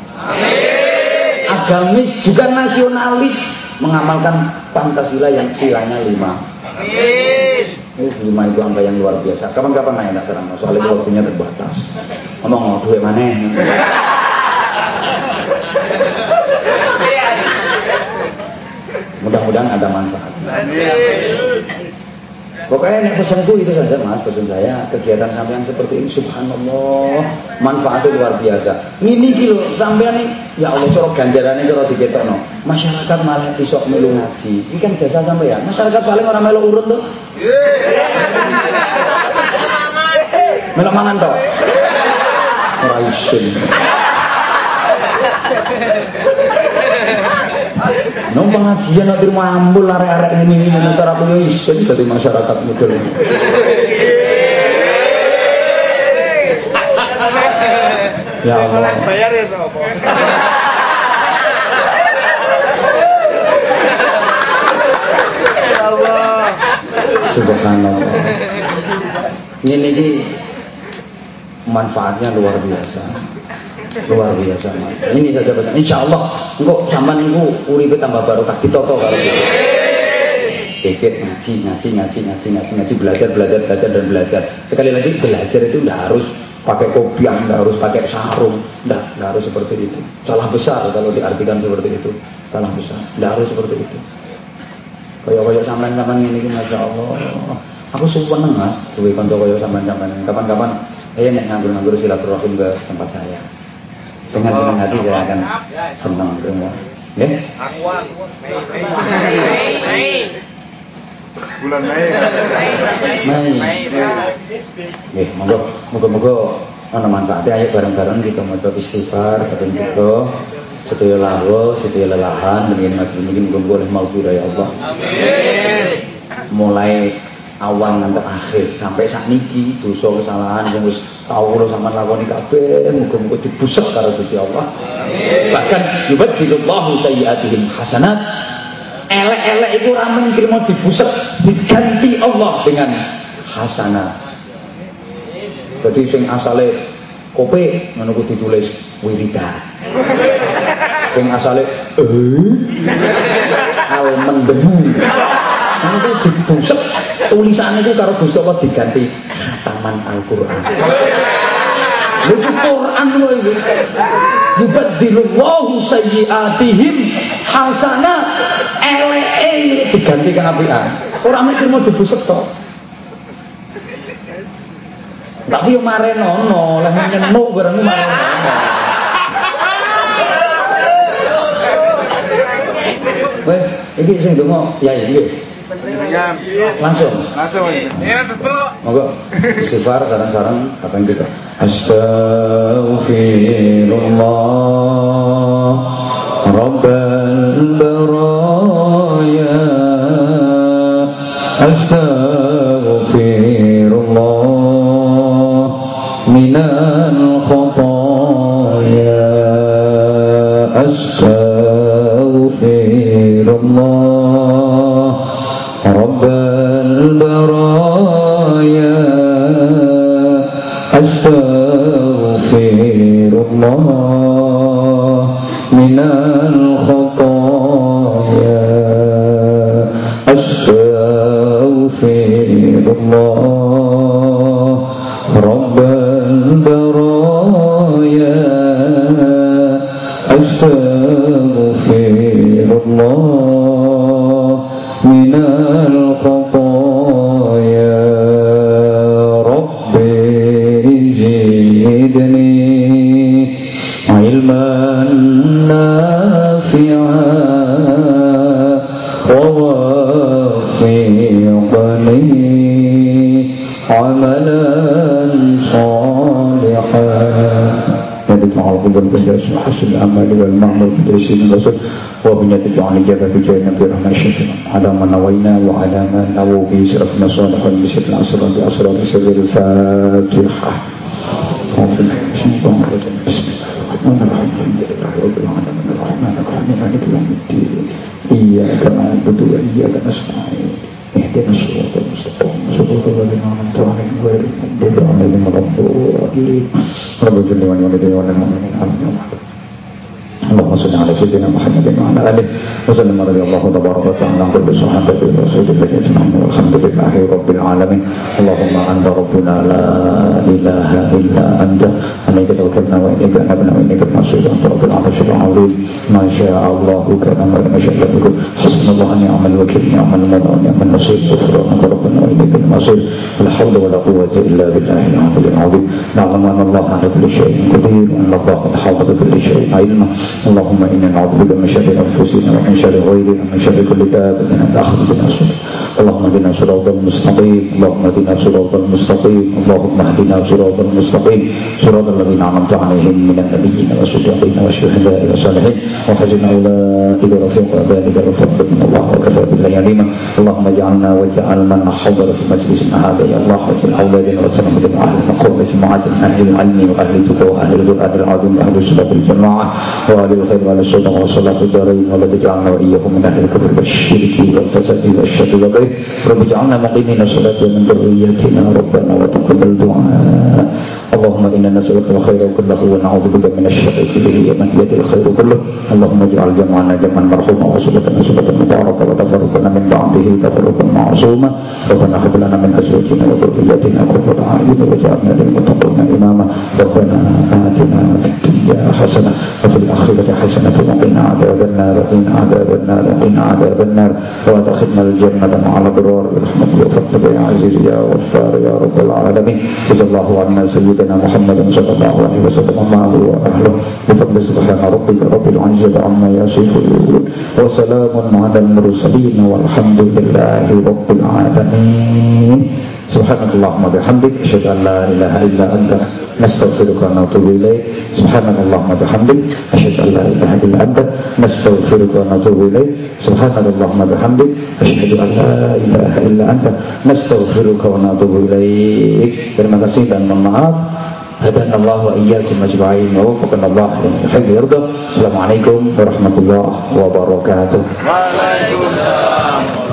Agamis juga nasionalis mengamalkan Pancasila yang silanya lima. Ini lima itu angka yang luar biasa. Kapan-kapan naik tak terang, soalnya waktunya terbatas. Ngomong mau duit mana? Mudah-mudahan ada manfaat. Pokoknya nek pesanku itu saja mas, pesan saya kegiatan sampean seperti ini subhanallah manfaatnya luar biasa. Ini kilo sampean nih, ya Allah corok ganjarannya corok diketokno. Masyarakat malah isok melu ngaji. Ini kan jasa sampean. Masyarakat paling orang melu urut tuh. Melu mangan toh. Ora Nong pengajian nanti mampu arek-arek ini ini cara punya isin dari masyarakat model ini. Ya Allah. Bayar ya sopo. Ya Allah. Subhanallah. Ini ini manfaatnya luar biasa. Luar biasa. Mas. Ini saja pesan. Insya Allah, engkau zaman engkau uripe tambah barokah ditoto kalau gitu. Dikit ngaji, ngaji, ngaji, ngaji, ngaji, ngaji, belajar, belajar, belajar dan belajar. Sekali lagi belajar itu tidak harus pakai kopiah, tidak harus pakai sarung, tidak, tidak harus seperti itu. Salah besar kalau diartikan seperti itu. Salah besar, tidak harus seperti itu. Kaya-kaya sampean-sampean ini Masya Allah. Aku seneng mas, duwe kanca kaya sampean-sampean. Kapan-kapan saya nek nganggur-nganggur silaturahim ke tempat saya. Dengan senang hati saya akan senang semua. Ya? Aku. Mei. bulan Mei Mei. Nggih, monggo moga-moga ana manfaatnya ayo bareng-bareng kita maca istighfar kaping 3 sedaya lawa, sedaya lelahan dengan ngaji mungkin muga-muga oleh maghfirah ya Allah. Mulai awal nganti akhir sampai saat niki dosa kesalahan yang wis tau kula sampean lakoni kabeh muga-muga dibusek karo Gusti Allah. Bahkan yubaddilullahu sayyi'atihim hasanat. Elek-elek itu ora mungkin mau dibusek diganti Allah dengan hasanah jadi sing asale kope ngono ku ditulis wiridan sing asale eh? Al ku dibusek tulisannya itu karo Gusti Allah diganti khataman Al-Qur'an Lha Quran lho iku. Yubaddilullahu sayyiatihim hasanah eleke diganti keapian. Ora mikir mau dibusek sok. Tapi yo marenono, leh nyenuk bareng marenono. Wes, iki sing donga ya nggih. Dengan Langsung. langsung aja. Ya betul. Monggo istighfar sarang-sarang apa yang kita Astaghfirullah Rabbal baraya Astaghfirullah بالجاس وحسن الأعمال والمعمل بتيسير الرسل وبنية عن إجابة جينا برحمة الشيخ على ما نوينا وعلى ما نووا به سرفنا صالحا بسر العصر بأسرار سر الفاتحة. بسم الله الرحمن الرحيم. الحمد لله رب العالمين الرحمن الرحيم. مالك يوم الدين إياك نعبد وإياك نستعين. اهدنا الصراط المستقيم. صراط الذين أنعمت عليهم غير المغضوب عليهم ولا الضالين. رب اغفر لي ولوالدي وللمؤمنين آمين اللهم صل على سيدنا محمد وعلى اله وسلم رضي الله تبارك وتعالى عن كل صحابة رسول الله أجمعين والحمد لله رب العالمين. اللهم أنت ربنا لا إله إلا أنت. عليك توكلنا وإليك أنبنا وإليك المصير. أنت رب العرش العظيم. ما شاء الله كان وما شاء يكون حسبنا الله نعم الوكيل. نعم المولى ونعم النصير. غفرانك ربنا وإليك المصير. لا حول ولا قوة إلا بالله العلي العظيم. نعلم أن الله على كل شيء قدير. وان الله قد حاط بكل شيء علما. اللهم إنا نعوذ بك من شر أنفسنا ومن شر غيرنا ومن شر كل دابة أنت أخذ بناصر اللهم اهدنا صراط المستقيم اللهم اهدنا صراط المستقيم اللهم اهدنا صراط المستقيم. صراط الذين أنعمت عليهم من النبيين والصديقين والشهداء والصالحين. وحسن أولئك رفيقا ذلك الفضل من الله وكفى بالله عليما. اللهم اجعلنا واجعل من حضر في مجلسنا هذا يا الله واجعل أولادنا وسلامة أهل المقام جماعة أهل العلم وأهل التقوى وأهل القرآن العظيم وأهل الصلاة الجماعة. وأهل الخير وأهل الصدق والصلاة الدارين ولا تجعلنا وإياهم من أهل الكفر والشرك والفساد والشر وغيره رب اجعلنا مقيمين الصلاة ومن ذريتنا ربنا وتقبل دعاء اللهم إنا نسألك الخير كله ونعوذ بك من الشر كله ومن يد الخير كله. اللهم اجعل جمعنا جمعا مرحوما وصلتنا صلة مباركة وتفرقنا من بعده تفرقا معصوما. ربنا هب لنا من أزواجنا وذرياتنا قرة أعين واجعلنا للمتقين إماما. ربنا آتنا في الدنيا حسنة وفي الآخرة حسنة وقنا عذاب النار وقنا عذاب النار وقنا عذاب النار. وأدخلنا الجنة مع الأبرار. برحمتك يا عزيز يا غفار يا رب العالمين. جزا الله عنا سيدنا محمد صلى الله عليه وسلم ومعه وأهله بفضل سبحان ربك رب العزة عما يصفون وسلام على المرسلين والحمد لله رب العالمين سبحانك اللهم وبحمدك أشهد أن لا إله إلا أنت نستغفرك ونتوب إليك. سبحانك اللهم وبحمدك أشهد أن لا إله إلا أنت نستغفرك ونتوب إليك. سبحانك اللهم وبحمدك أشهد أن لا إله إلا أنت نستغفرك ونتوب إليك. Terima kasih dan mohon maaf. هدانا الله وإياكم أجمعين ووفقنا الله لما يحب ويرضى السلام عليكم ورحمة الله وبركاته Waalaikumsalam.